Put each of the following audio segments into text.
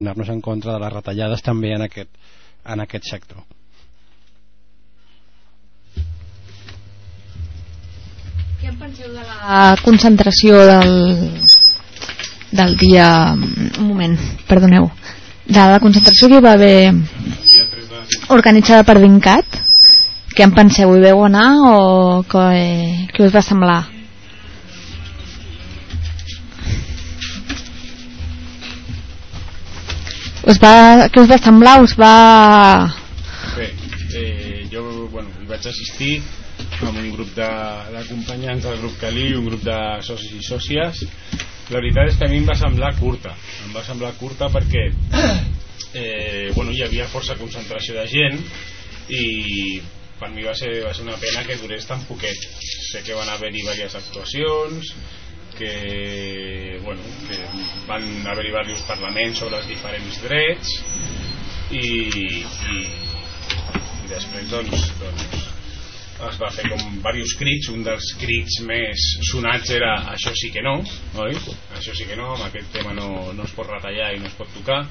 anar-nos en contra de les retallades també en aquest, en aquest sector. Què en penseu de la concentració del, del dia... Un moment, perdoneu. De la concentració que hi va haver organitzada per Dincat? Què en penseu? Hi veu anar o què, què us va semblar? Us va, què us va semblar? Us va... Bé, eh, jo bueno, hi vaig assistir amb un grup d'acompanyants del grup Calí un grup de socis i sòcies la veritat és que a mi em va semblar curta em va semblar curta perquè eh, bueno, hi havia força concentració de gent i per mi va ser, va ser una pena que durés tan poquet sé que van haver-hi diverses actuacions que, bueno, que van haver-hi diversos parlaments sobre els diferents drets i, i, i després doncs, doncs es va fer com diversos crits un dels crits més sonats era això sí que no oi? això sí que no, amb aquest tema no, no es pot retallar i no es pot tocar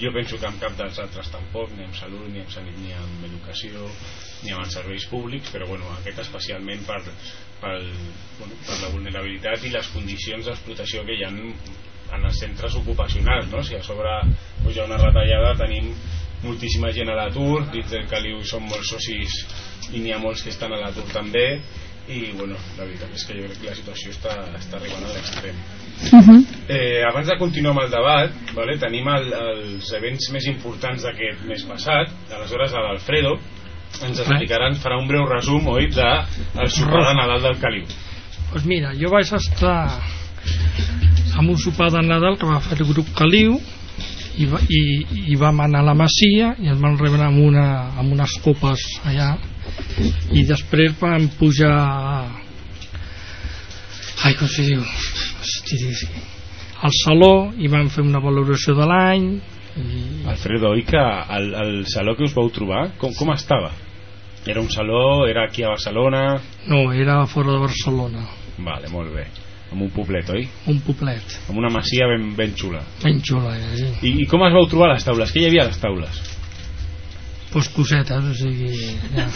jo penso que amb cap dels altres tampoc ni amb salut, ni amb salut, ni amb educació ni amb els serveis públics però bueno, aquest especialment per, pel, bueno, per la vulnerabilitat i les condicions d'explotació que hi ha en, els centres ocupacionals no? si a sobre pues, hi ha una retallada tenim moltíssima gent a l'atur dins del Caliu són molts socis i n'hi ha molts que estan a l'atur també i bueno, la veritat és que jo crec que la situació està, està arribant a l'extrem Uh -huh. eh, abans de continuar amb el debat vale, tenim el, els events més importants d'aquest mes passat. Aleshores l'Alfredo ens explicarà, ens farà un breu resum oi, de el sopar de Nadal del Caliu. Pues mira, jo vaig estar amb un sopar de Nadal que va fer el grup Caliu i, va, i, i vam anar a la Masia i ens van rebre amb, una, amb unes copes allà. I després vam pujar ai com s'hi diu al saló i vam fer una valoració de l'any i... Alfredo, oi que el, el saló que us vau trobar com, com estava? Era un saló, era aquí a Barcelona no, era fora de Barcelona vale, molt bé amb un poblet, oi? un poblet amb una masia ben, ben xula ben xula eh? sí. I, i com es vau trobar les taules? Què hi havia a les taules? pues cosetes, o sigui ja.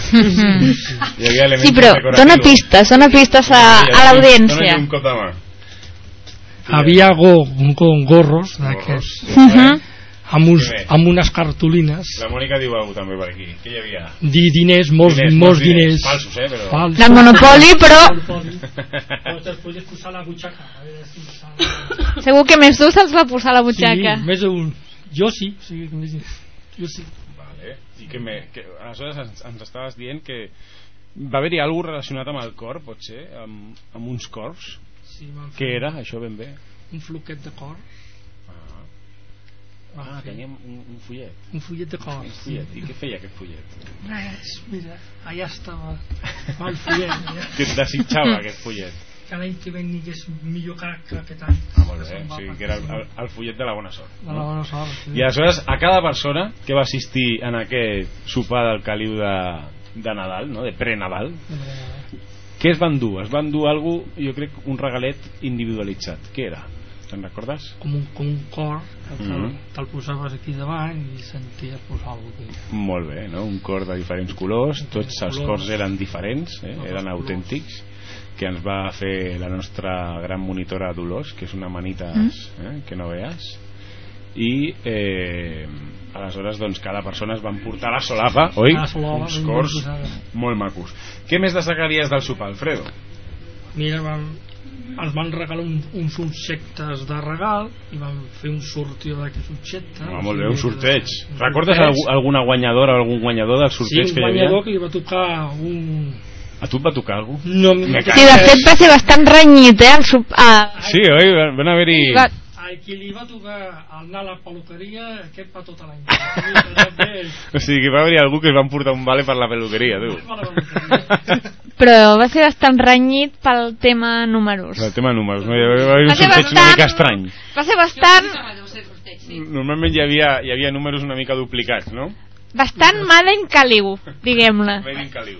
Hi havia elements Sí, però dona pistes, dona pistes a, a l'audiència. Dóna-li un cop de mà havia go, go, gorros d'aquests Uh -huh. amb, uns, amb unes cartolines La Mònica diu alguna també per aquí. Què hi havia? di diners, molts diners, molts diners. Falsos, eh? Però... Falsos. Del Monopoli, però segur que més d'un se'ls va posar a la butxaca. Sí, més d'un. Jo sí, més- jo sí. Vale. I que, me, que aleshores ens, ens estaves dient que va haver-hi alguna relacionat amb el cor, pot ser? Amb, amb uns cors? Sí Què era, això ben bé? Un floquet de cor. Ah, ah teníem un, un fullet. Un fullet de cor. Un fullet. I què feia aquest fullet? Res, mira, allà estava el fullet. Ja. Què et desitjava aquest fullet? Que l'any que ve n'hi millor que, que aquest any. Ah, molt bé. Que O sigui, per que era el, el, fullet de la bona sort. De la bona sort. Sí. I aleshores, a cada persona que va assistir en aquest sopar del caliu de, de Nadal, no? de pre-Nadal, què es van dur? Es van dur algú, jo crec, un regalet individualitzat. Què era? Te'n recordes? com un, com un cor que te'l Mhm. te posaves aquí davant i senties pues, alguna cosa Molt bé, no? un cor de diferents colors, tots els colors. cors eren diferents, eh? Els eren colors. autèntics, que ens va fer la nostra gran monitora Dolors, que és una manites Mm. eh? que no veas, i eh, aleshores doncs cada persona es van portar la solapa, oi? La solapa, Uns cors molt macos. Què més destacaries del sopar, Alfredo? mira vam, ens van regalar un, uns objectes de regal i vam fer un sortiu d'aquests objectes Ah, molt bé, un Sí, sorteig. un Recordes sorteig. alguna guanyadora o algun guanyador dels sí, sorteig un que hi havia? guanyador que li va tocar un... A tu et va tocar algú? No, Sí, de fet va ser bastant renyit, eh? El sup... ah, Sí, oi? Van van haver-hi... va... al qui li va tocar anar a la peluqueria aquest va tot l'any O sigui, que va haver-hi algú que es van portar un vale per la peluqueria, tu. Però va ser bastant renyit pel tema números. El tema números, no? Hi va haver un Va ser sorteig una bastant- mica estrany. Va ser bastant, Normalment hi havia, hi havia números una mica duplicats, no? bastant mal en caliu, diguem-ne. Caliu.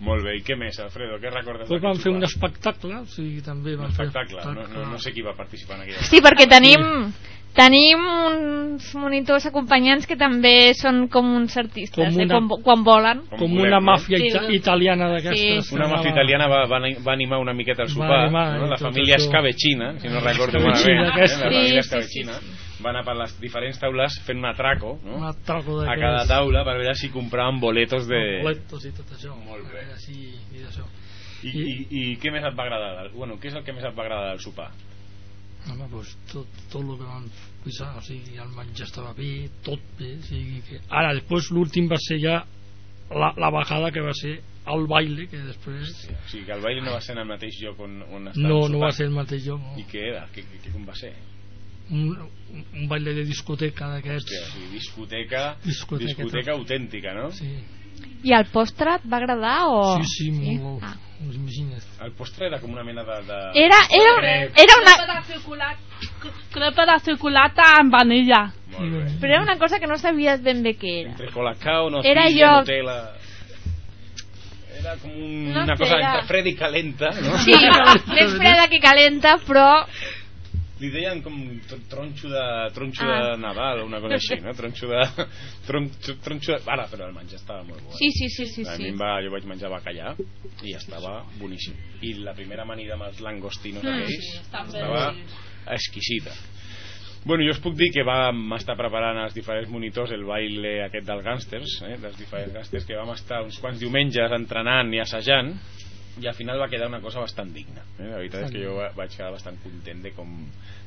Molt bé, i què més, Alfredo? Què recordes van d'aquest fer un espectacle, o sigui, també Un van fer espectacle, no, no, no sé qui va participar en aquella Sí, perquè tenim tenim uns monitors acompanyants que també són com uns artistes, Com eh, una- quan, quan volen. Com com volem, una màfia Sí. ita italiana d'aquestes. Sí. Una màfia italiana va, va, va animar una miqueta el Va sopar, animar, no? i la família. Escabechina, si no recordo Escabechina, malament, eh? la família Sí, sí, Escabechina, va anar per les diferents taules fent un atraco, no? Un atraco a cada taula per veure si compraven boletos de... boletos i tot això. Molt bé. Així, i d'això. I, i, I què més et va agradar? Bueno, què és el que més et va agradar del sopar? Home, doncs tot, tot el que van posar, o sigui, el menjar estava bé, tot bé, o sigui que... Ara, després l'últim va ser ja la, la bajada que va ser el baile, que després... Sí, o sigui, que el baile no va ser en el mateix lloc on, on estava No, no va ser el mateix lloc, no. I què era? Què, què, què, com va ser? Un, un, baile de discoteca d'aquests. O sigui, discoteca, Discoteca, discoteca autèntica, no? Sí, I el postre et va agradar o...? sí, sí, molt Ah. Us imagines. El postre era com una mena de... de... Era, era, Crep. era una, Crepa de xocolata, crepa de xocolata amb vanilla. Molt bé. però era una cosa que no sabies ben bé què era. Entre Colacao, no Era Nutella, jo- Nutella... Era com un, No una sé, cosa era- entre fred i calenta, no? Sí, més freda que calenta, però Li deien com tr- tronxo de, tronxo Ah. de Nadal o una cosa així, no? Tronxo de... Tronxo, tronxo de... Ara, però el menjar estava molt bo. eh? sí, sí, sí, sí, A mi sí. em va, jo vaig menjar bacallà i estava boníssim. I la primera amanida amb els langostinos Mm. aquells Sí, estava exquisita. Bueno, jo us puc dir que vam estar preparant els diferents monitors el baile aquest dels gàngsters, eh, dels diferents gàngsters, que vam estar uns quants diumenges entrenant i assajant i al final va quedar una cosa bastant digna. Eh? La veritat és que jo va- vaig quedar bastant content de com,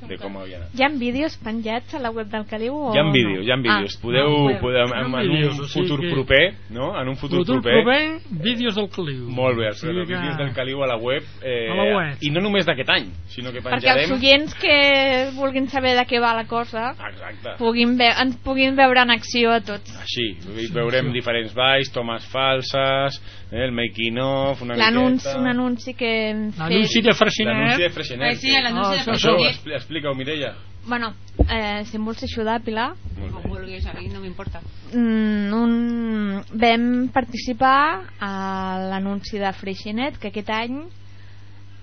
de com havia anat. Hi ha vídeos penjats a la web del Caliu o Hi ha no? vídeos, hi ha vídeos. Ah, podeu, no, podeu. podeu en, en vídeos, un o sigui futur que- proper, no? En un futur, Futur proper, proper, vídeos del Caliu. molt bé, sigui que- vídeos del Caliu a la web, eh, A la web. i no només d'aquest any, sinó que Perquè els penjarem... oients que vulguin saber de què va la cosa Exacte. puguin ve ens puguin veure en acció a tots. Així, veurem diferents balls, tomes falses, eh, el making of, una L'anunci, miqueta... un anunci que hem fet. L'anunci de L'anunci Freixenet. de Freixenet. Eh, sí, l'anunci Ah, de això- Això, Freixenet. expli- explica-ho, Mireia. Bueno, eh, si em vols ajudar, Pilar, Com vulguis, a mi no m'importa. mm, un... vam participar a l'anunci de Freixenet, que aquest any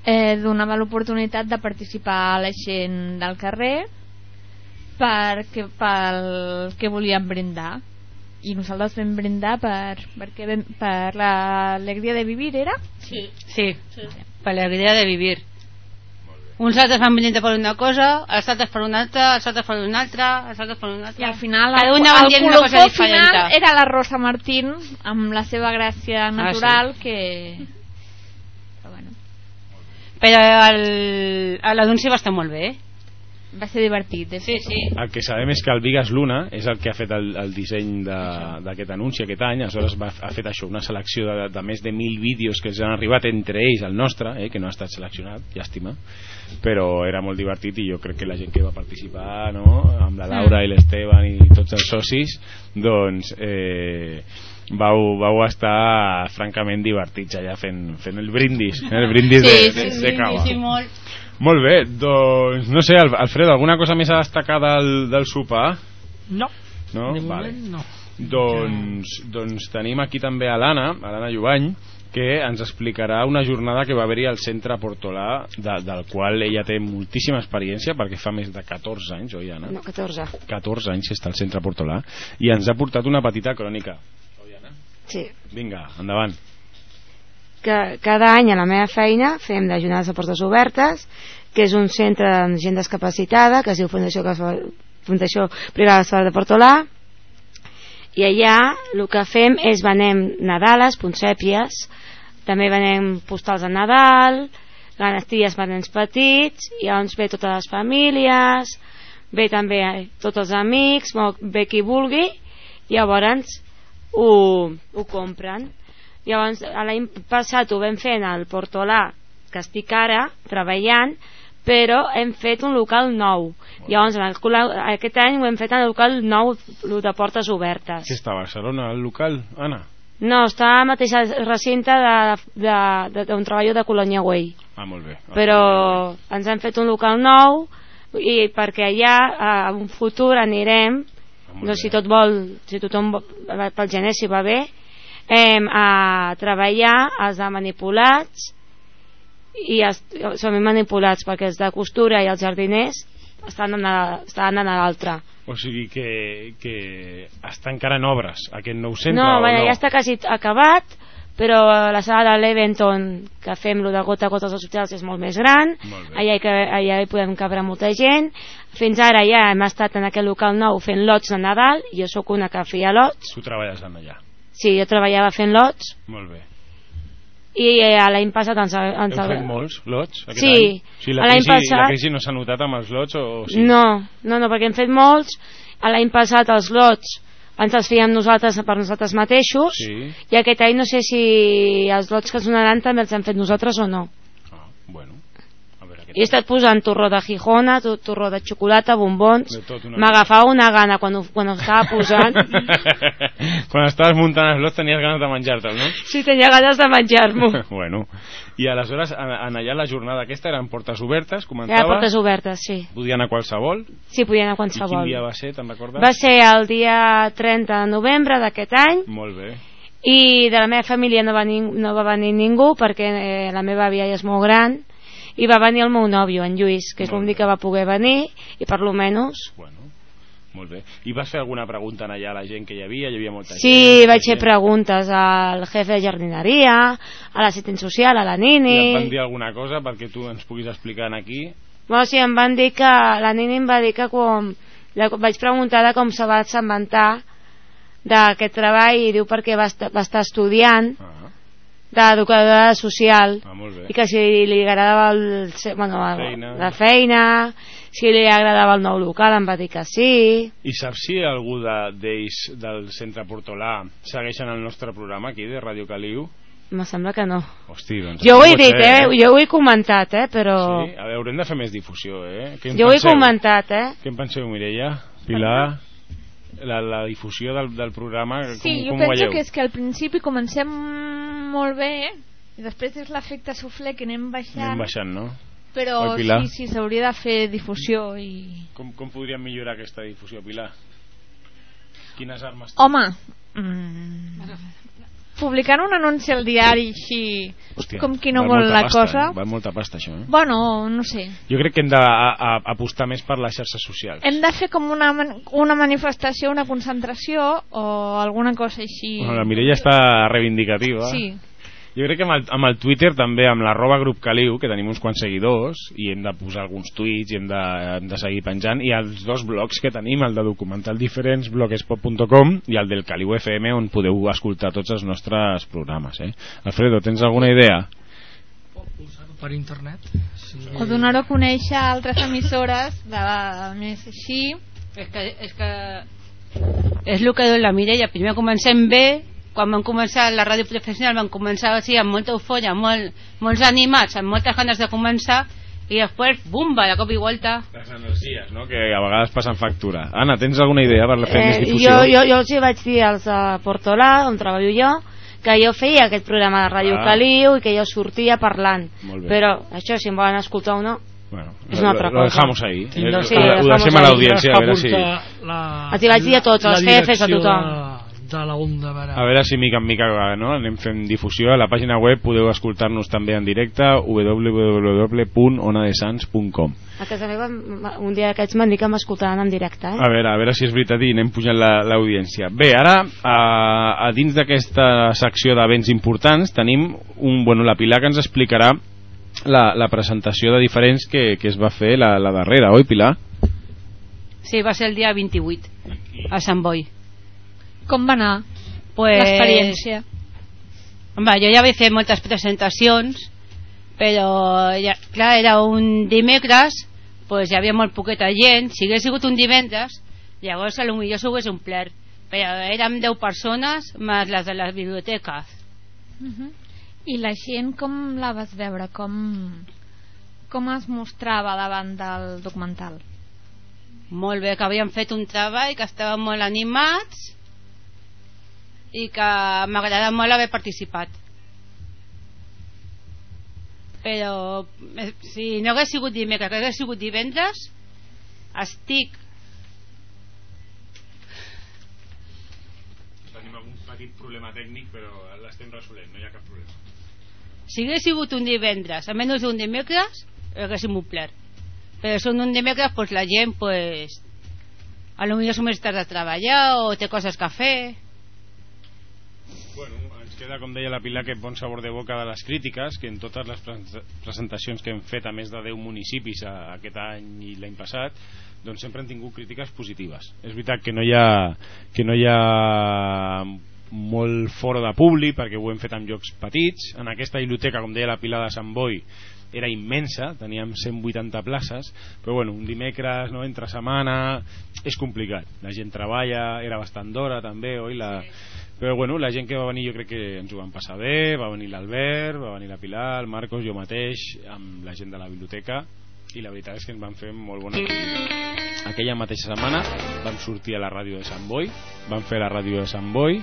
eh, donava l'oportunitat de participar a la gent del carrer perquè, pel que volien brindar i nosaltres vam brindar per, perquè vam, per l'alegria de vivir era? Sí. Sí, sí. per l'alegria de vivir. Uns altres van venint per una cosa, els altres per una altra, els altres per una altra, els altres per una i altra. al final Cada el, una el dient una cosa colofó final diferent. era la Rosa Martín amb la seva gràcia natural que però bueno, Però el- a l'anunci va estar molt bé. eh? Va ser divertit de Sí, sí. El que sabem és que el Vigas Luna és el que ha fet el, el disseny de- d'aquest anunci aquest any, aleshores va, ha fet això, una selecció de, de més de mil vídeos que ens han arribat, entre ells el nostre, eh, que no ha estat seleccionat, llàstima, però era molt divertit i jo crec que la gent que va participar, no?, amb la Laura i l'Esteban i tots els socis, doncs eh, vau, vau estar francament divertits allà fent, fent el brindis, eh, el brindis Sí, de, de, sí, de sí, cava. Sí, molt. Molt bé, doncs no sé, Al- Alfredo, alguna cosa més a destacar del, del sopar? No, No? de Vale. no. Doncs, doncs tenim aquí també a l'Anna, a l'Anna Jovany, que ens explicarà una jornada que va haver-hi al centre Portolà, de, del qual ella té moltíssima experiència, perquè fa més de 14 anys, oi, Anna? No, 14. 14 anys que està al centre Portolà, i ens ha portat una petita crònica. Sí. Vinga, endavant. Que cada any a la meva feina fem de jornades de portes obertes, que és un centre amb gent discapacitada, que es diu Fundació, Fundació Privada Casal de Portolà, i allà el que fem és venem Nadales, Ponsèpies, també venem postals de Nadal, ganestilles per nens petits, i llavors ve totes les famílies, ve també tots els amics, ve qui vulgui, i llavors ho, ho compren. Llavors, l'any passat ho vam fer en el Portolà, que estic ara treballant, però hem fet un local nou. Llavors, en aquest any ho hem fet en el local nou el de portes obertes. Que està a Barcelona, el local, Anna? No, està al mateix recinte d'un treballo de Colònia Way. Ah, molt bé. Però ens han fet un local nou i perquè allà a un futur anirem Ah, bé. si tot vol, si tothom vol, pel gener si va bé, em, a treballar els de manipulats i els, són manipulats perquè els de costura i els jardiners estan en, a, estan en l'altre O sigui que, que està encara en obres aquest nou centre no, vaja, no? ja està quasi acabat però la sala de l'Eventon que fem lo de gota a gota als hospitals és molt més gran Molt bé. allà hi, allà hi podem cabre molta gent fins ara ja hem estat en aquest local nou fent lots de Nadal jo sóc una que feia lots Tu treballes en allà. Sí, jo treballava fent lots Molt bé. i eh, l'any passat ens, ens Heu fet molts lots aquest Sí, any? O sigui, la, l'any crisi, passat- la crisi no s'ha notat amb els lots o, o sí? No, no, no, perquè hem fet molts. L'any passat els lots ens els fèiem nosaltres per nosaltres mateixos Sí. i aquest any no sé si els lots que es donaran també els hem fet nosaltres o no. Ah, bueno. He estat posant torró de Gijona, torró de xocolata, bombons. M'agafava una gana quan ho, quan ho estava posant. Quan estaves muntant els lots tenies ganes de menjar-te'l, no? sí, tenia ganes de menjar-m'ho. bueno. I aleshores, en, allà la jornada aquesta eren portes obertes, Hi comentava? ha portes obertes, sí. Podia anar a qualsevol? Sí, podia anar a I quin qualsevol. dia va ser, te'n recordes? Va ser el dia 30 de novembre d'aquest any Molt bé. i de la meva família no va, ning no va venir ningú perquè eh, la meva àvia ja és molt gran i va venir el meu nòvio, en Lluís que és l'únic que va poder venir i per lo menys Bueno, molt bé. I vas fer alguna pregunta allà a la gent que hi havia? Hi havia molta gent? sí, vaig fer preguntes al jefe de jardineria a l'assistent social, a la I et van Nini dir alguna cosa perquè tu ens puguis explicar aquí? bueno, sí, em van dir que la Nini em va dir que com la, vaig preguntar de com se va assabentar d'aquest treball i diu perquè va, estar, va estar estudiant Ah, d'educadora social ah i que si li agradava el, bueno, Feina. la feina si li agradava el nou local em va dir que sí I saps si algú de- d'ells del centre Portolà segueixen el nostre programa aquí de Ràdio Caliu? me sembla que no Hosti, doncs... jo ho he dit, ser, eh? jo ho he comentat eh? però Sí? A veure, haurem de fer més difusió, eh? Què jo ho he penseu? comentat eh? Què en penseu, Mireia? Pilar? La, la difusió del, del programa, com, Sí, jo com penso veieu? que és que al principi comencem molt bé i després és l'efecte suflé que anem baixant, Anem baixant, no? però Oi, sí, sí, s'hauria de fer difusió i... Com, com podríem millorar aquesta difusió, Pilar? Quines armes... Home, mm, publicant un anunci al diari així, Hòstia, com qui no vol la pasta, cosa... Eh? Val molta pasta, això, eh? Bueno, no sé. Jo crec que hem d'apostar més per les xarxes socials. Hem de fer com una, una manifestació, una concentració o alguna cosa així. Bueno, la Mireia està reivindicativa. Sí. Jo crec que amb el, amb el Twitter també, amb l'arroba grup Caliu, que tenim uns quants seguidors, i hem de posar alguns tuits i hem de, hem de seguir penjant, i els dos blogs que tenim, el de documental diferents, blogspot.com, i el del Caliu FM, on podeu escoltar tots els nostres programes. Eh? Alfredo, tens alguna idea? Per internet. Sí. O donar-ho a conèixer a altres emissores de més així. És que, és que és el que diu la Mireia, primer comencem bé, quan vam començar la ràdio professional vam començar així amb molta eufòria, molt, molts animats, amb moltes ganes de començar, i després, bumba, de cop i volta. Les energies, no? que a vegades passen factura. Anna, tens alguna idea per fer més eh, difusió? jo, jo, jo els hi vaig dir als de Portolà on treballo jo que jo feia aquest programa de Ràdio Ah. Caliu i que jo sortia parlant però això si em volen escoltar o no Bueno, És una altra lo, lo cosa. dejamos ahí. Sí, Eh, lo ho dejamos deixem a l'audiència, a veure si... La, hi vaig dir a tots, als jefes, a tothom. De, de la onda verà. A veure si mica en mica no? anem fent difusió. A la pàgina web podeu escoltar-nos també en directe www.onadesans.com a casa meva un dia d'aquests m'han dit que m'escoltaran en directe eh? A veure, a veure si és veritat i anem pujant la- l'audiència. Bé, ara, a, a dins d'aquesta secció d'events importants, tenim un, bueno, la Pilar que ens explicarà la, la presentació de diferents que, que es va fer la, la darrera, oi Pilar? Sí, va ser el dia 28, a Sant Boi. Com va anar Pues, l'experiència? Home, jo ja vaig fer moltes presentacions, però, ja, clar, era un dimecres, pues hi havia molt poqueta gent. Si hagués sigut un divendres, llavors a lo millor s'ho hagués omplert. Però érem 10 persones, més les de les biblioteques. Uh I la gent com la vas veure? Com, com es mostrava davant del documental? Molt bé, que havíem fet un treball, que estàvem molt animats i que m'agrada molt haver participat. Però eh, si no hagués sigut dimecres, que hagués sigut divendres, estic un petit problema tècnic però l'estem resolent, no hi ha cap problema Si hagués sigut un divendres, a menys d'un dimecres, haguéssim omplert. Però són un dimecres, pues la gent, pues, a lo millor som tard de treballar o té coses que fer. Ens queda, com deia la Pilar, aquest bon sabor de boca de les crítiques, que en totes les pres- presentacions que hem fet a més de 10 municipis aquest any i l'any passat, doncs sempre han tingut crítiques positives. És veritat que no hi ha, que no hi ha molt fora de públic, perquè ho hem fet en llocs petits. En aquesta biblioteca, com deia la Pilar de Sant Boi, era immensa, teníem 180 places, però bueno, un dimecres, no, entre setmana, és complicat. La gent treballa, era bastant d'hora també, oi? La... Però bueno, la gent que va venir jo crec que ens ho van passar bé, va venir l'Albert, va venir la Pilar, el Marcos, jo mateix, amb la gent de la biblioteca, i la veritat és que ens van fer molt bona. Aquella mateixa setmana vam sortir a la ràdio de Sant Boi, vam fer la ràdio de Sant Boi,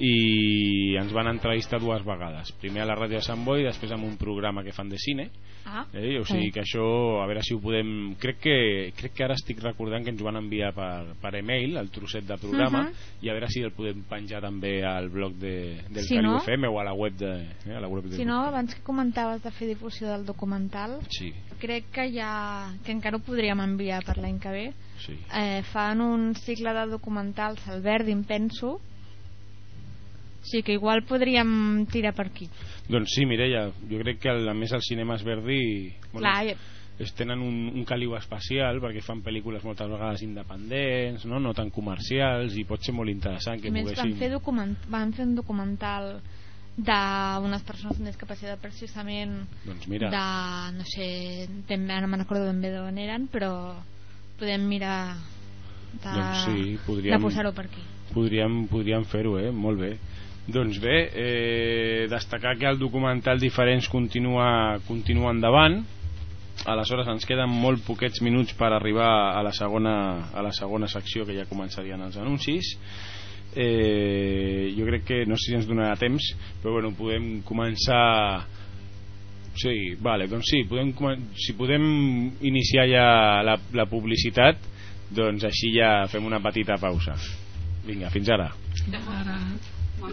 i ens van entrevistar dues vegades primer a la ràdio de Sant Boi després amb un programa que fan de cine Ah, eh? o sigui que això a veure si ho podem crec que, crec que ara estic recordant que ens ho van enviar per, per e-mail el trosset de programa Mhm. i a veure si el podem penjar també al blog de, del Si Caliu no- FM o a la web de, eh? a la web de si no, abans que comentaves de fer difusió del documental, sí, crec que ja que encara ho podríem enviar per l'any que ve. sí. Eh, fan un cicle de documentals al Verdin, penso. Sí que igual podríem tirar per aquí. doncs sí Mireia, jo crec que el, a més els cinemes Verdi bueno, Clar, i- es tenen un, un caliu especial perquè fan pel·lícules moltes vegades independents no, no tan comercials i pot ser molt interessant que a més van fer, document, van fer un documental d'unes persones amb discapacitat precisament doncs mira, de, no sé, bé, no me'n recordo ben bé d'on eren, però podem mirar de, doncs sí, de podríem, posar-ho per aquí. podríem, podríem fer-ho eh? molt bé doncs bé, eh, destacar que el documental Diferents continua, continua endavant. Aleshores ens queden molt poquets minuts per arribar a la segona, a la segona secció que ja començarien els anuncis. Eh, jo crec que no sé si ens donarà temps però bueno, podem començar sí, vale, doncs sí podem, si podem iniciar ja la, la publicitat doncs així ja fem una petita pausa. Vinga, fins ara Al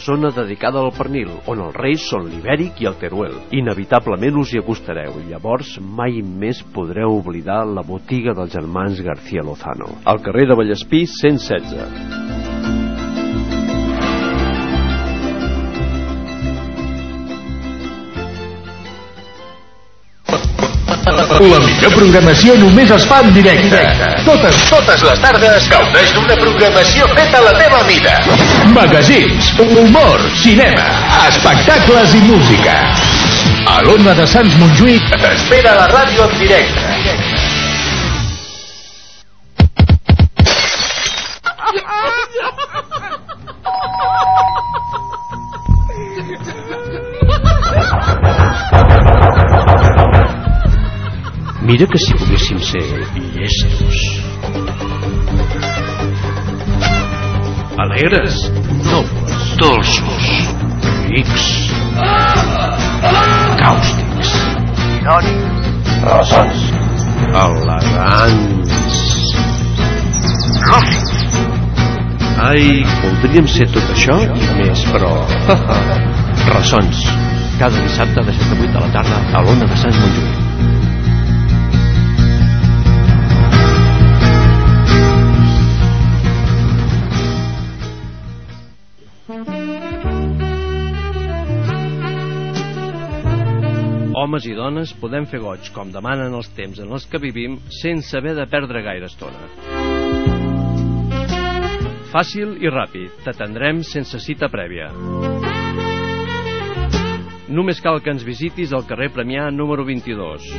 zona dedicada al pernil, on els reis són l'ibèric i el teruel. Inevitablement us hi acostareu i llavors mai més podreu oblidar la botiga dels germans García Lozano. Al carrer de Vallespí 116. La millor programació només es fa en directe. Totes, totes les tardes gaudeix d'una programació feta a la teva mida. Magazins, humor, cinema, espectacles i música. A l'Ona de Sants Montjuïc t'espera la ràdio en directe. Mira que si poguéssim ser llestos. Alegres, nobles, dolços, rics, càustics, irònics, ressons, elegants, lúcids. Ai, voldríem ser tot això i més, però... Ressons. Cada dissabte de 7 a 8 de la tarda a l'Ona de Sant Montjuïc. Homes i dones podem fer goig, com demanen els temps en els que vivim, sense haver de perdre gaire estona. Fàcil i ràpid, t'atendrem sense cita prèvia. Només cal que ens visitis al carrer Premià número 22.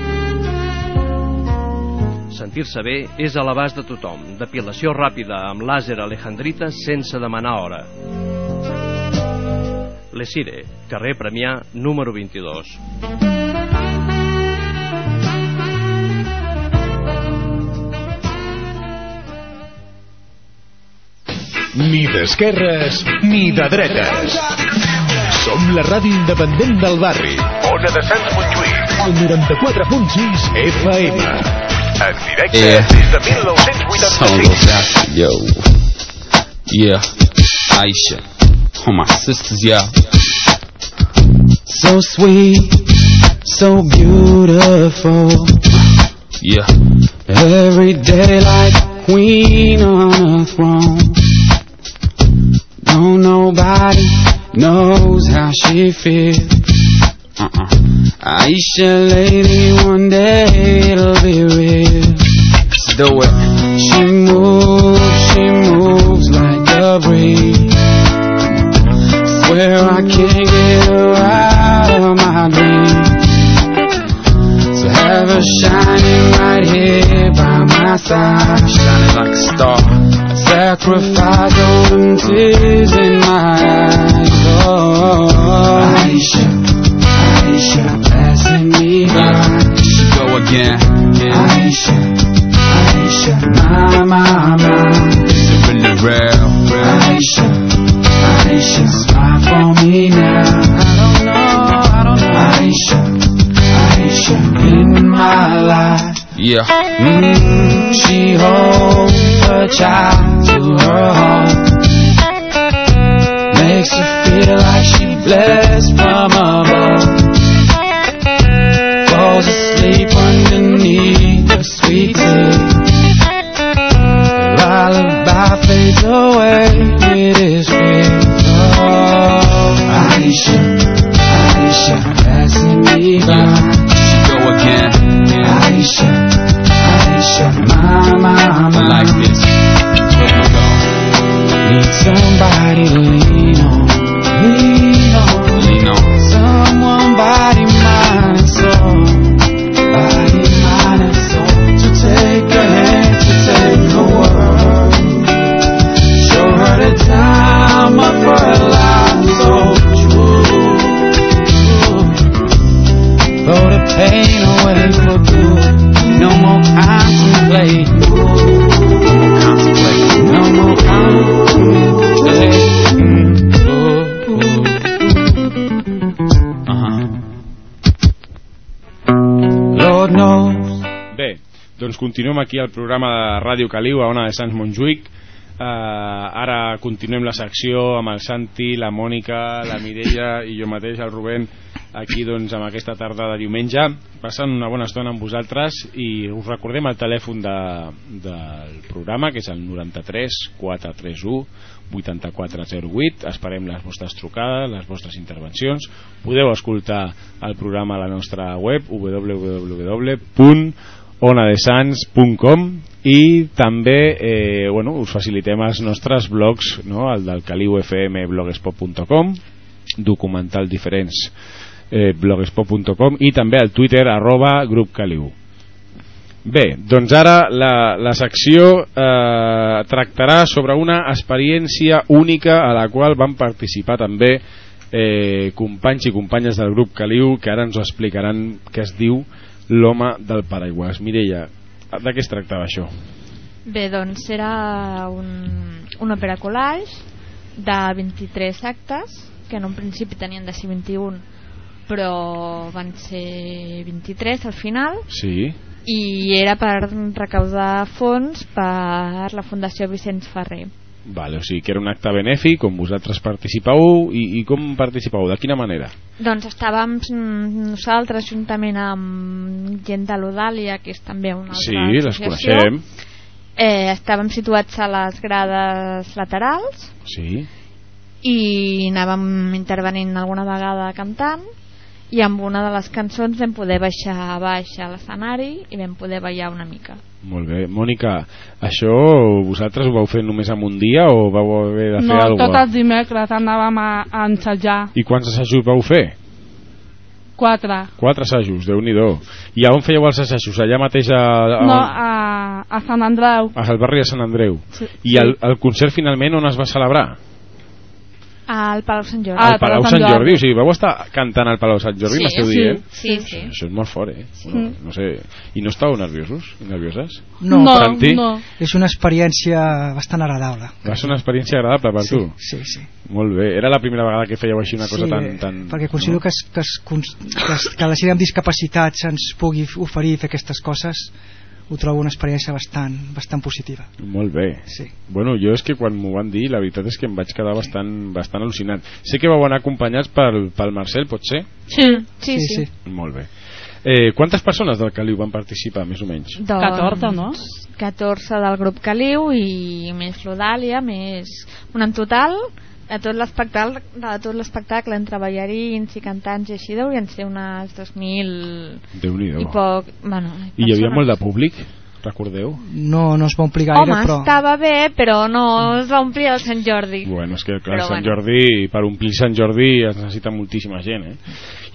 sentir-se bé és a l'abast de tothom. Depilació ràpida amb làser alejandrita sense demanar hora. Lesire, carrer Premià, número 22. Ni d'esquerres ni de dretes. Som la ràdio independent del barri. Ona de Sants Montjuïc. El 94.6 FM. En directe Yeah. des de 1986. Song goes out, yo. Yeah, Aisha. All my sisters, yeah. So sweet, so beautiful. Yeah, every day like queen on a throne. Knows how she feels. Uh-uh. Aisha, lady, one day it'll be real. Do it. She moves, she moves like a breeze. Swear I can't get her out of my dreams. So have her shining right here by my side, shining like a star. I sacrifice all them tears in my eyes. She go. Aisha, Aisha, my, my, my. It's really real. Aisha, Aisha, smile for me now. I don't know, I don't know. Aisha, Aisha, in my life. Yeah. Mm, she holds her child to her heart. Makes her feel like she blessed from above. Falls doncs continuem aquí al programa de Ràdio Caliu a Ona de Sants Montjuïc. Uh, ara continuem la secció amb el Santi, la Mònica la Mireia i jo mateix, el Rubén aquí doncs amb aquesta tarda de diumenge. Passant una bona estona amb vosaltres i us recordem el telèfon de, del programa que és el 93 431 8408 esperem les vostres trucades, les vostres intervencions. Podeu escoltar el programa a la nostra web www.onadesans.com i també eh, bueno, us facilitem els nostres blogs no? el del Caliu FM blogspot.com documental diferents eh, blogspot.com i també el Twitter arroba grup Caliu Bé, doncs ara la, la secció eh, tractarà sobre una experiència única a la qual van participar també eh, companys i companyes del grup Caliu que ara ens ho explicaran que es diu l'home del paraigües. Mireia, de què es tractava això? Bé, doncs era un, un òpera collage de 23 actes que en un principi tenien de ser 21 però van ser 23 al final Sí, i era per recaudar fons per la Fundació Vicenç Ferrer vale, o sigui que era un acte benèfic on vosaltres participeu i, i com participeu, de quina manera? doncs estàvem mm, nosaltres juntament amb gent de l'Odàlia que és també una altra Sí, les coneixem. eh, estàvem situats a les grades laterals. Sí, i anàvem intervenint alguna vegada cantant i amb una de les cançons vam poder baixar a baix a l'escenari i vam poder ballar una mica molt bé. Mònica, això vosaltres ho vau fer només en un dia o vau haver de fer No, alguna tots els dimecres anàvem a, a ensejar. I quants assajos vau fer? Quatre. Quatre assajos, déu nhi I a on fèieu els assajos? Allà mateix a... a... No, a, a Sant Andreu. al barri de Sant Andreu. Sí. I el, el concert finalment on es va celebrar? Al Palau Sant Jordi. al Palau Sant Jordi. O sigui, vau estar cantant al Palau Sant Jordi, Sí, m'esteu sí, dient? sí, sí. Això és molt fort, eh? Bueno, no sé. I no estàveu nerviosos i nervioses? No, Santi? és una experiència bastant agradable. Va ser una experiència agradable per Sí, tu? sí, sí. Molt bé. Era la primera vegada que fèieu així una cosa sí, tan... tan perquè considero que, es, que, es, que, es, que la gent amb discapacitats ens pugui oferir fer aquestes coses ho trobo una experiència bastant, bastant positiva Molt bé. Sí. Bueno, jo és que quan m'ho van dir, la veritat és que em vaig quedar bastant, bastant al·lucinat. Sé que vau anar acompanyats pel, pel Marcel, pot ser? Sí, sí, sí. Molt bé. Eh, quantes persones del Caliu van participar, més o menys? Doncs, 14, no? 14 del grup Caliu i més l'Odàlia, més un en total de tot l'espectacle de tot l'espectacle entre ballarins i cantants i així deurien ser unes 2.000 Déu-n'hi-do. i poc bueno, I hi havia molt de públic, recordeu? no, no es va omplir gaire Home, però estava bé, però no es va omplir el Sant Jordi. Bueno, és que clar, Però Sant bueno. Jordi, per omplir Sant Jordi es necessita moltíssima gent, eh?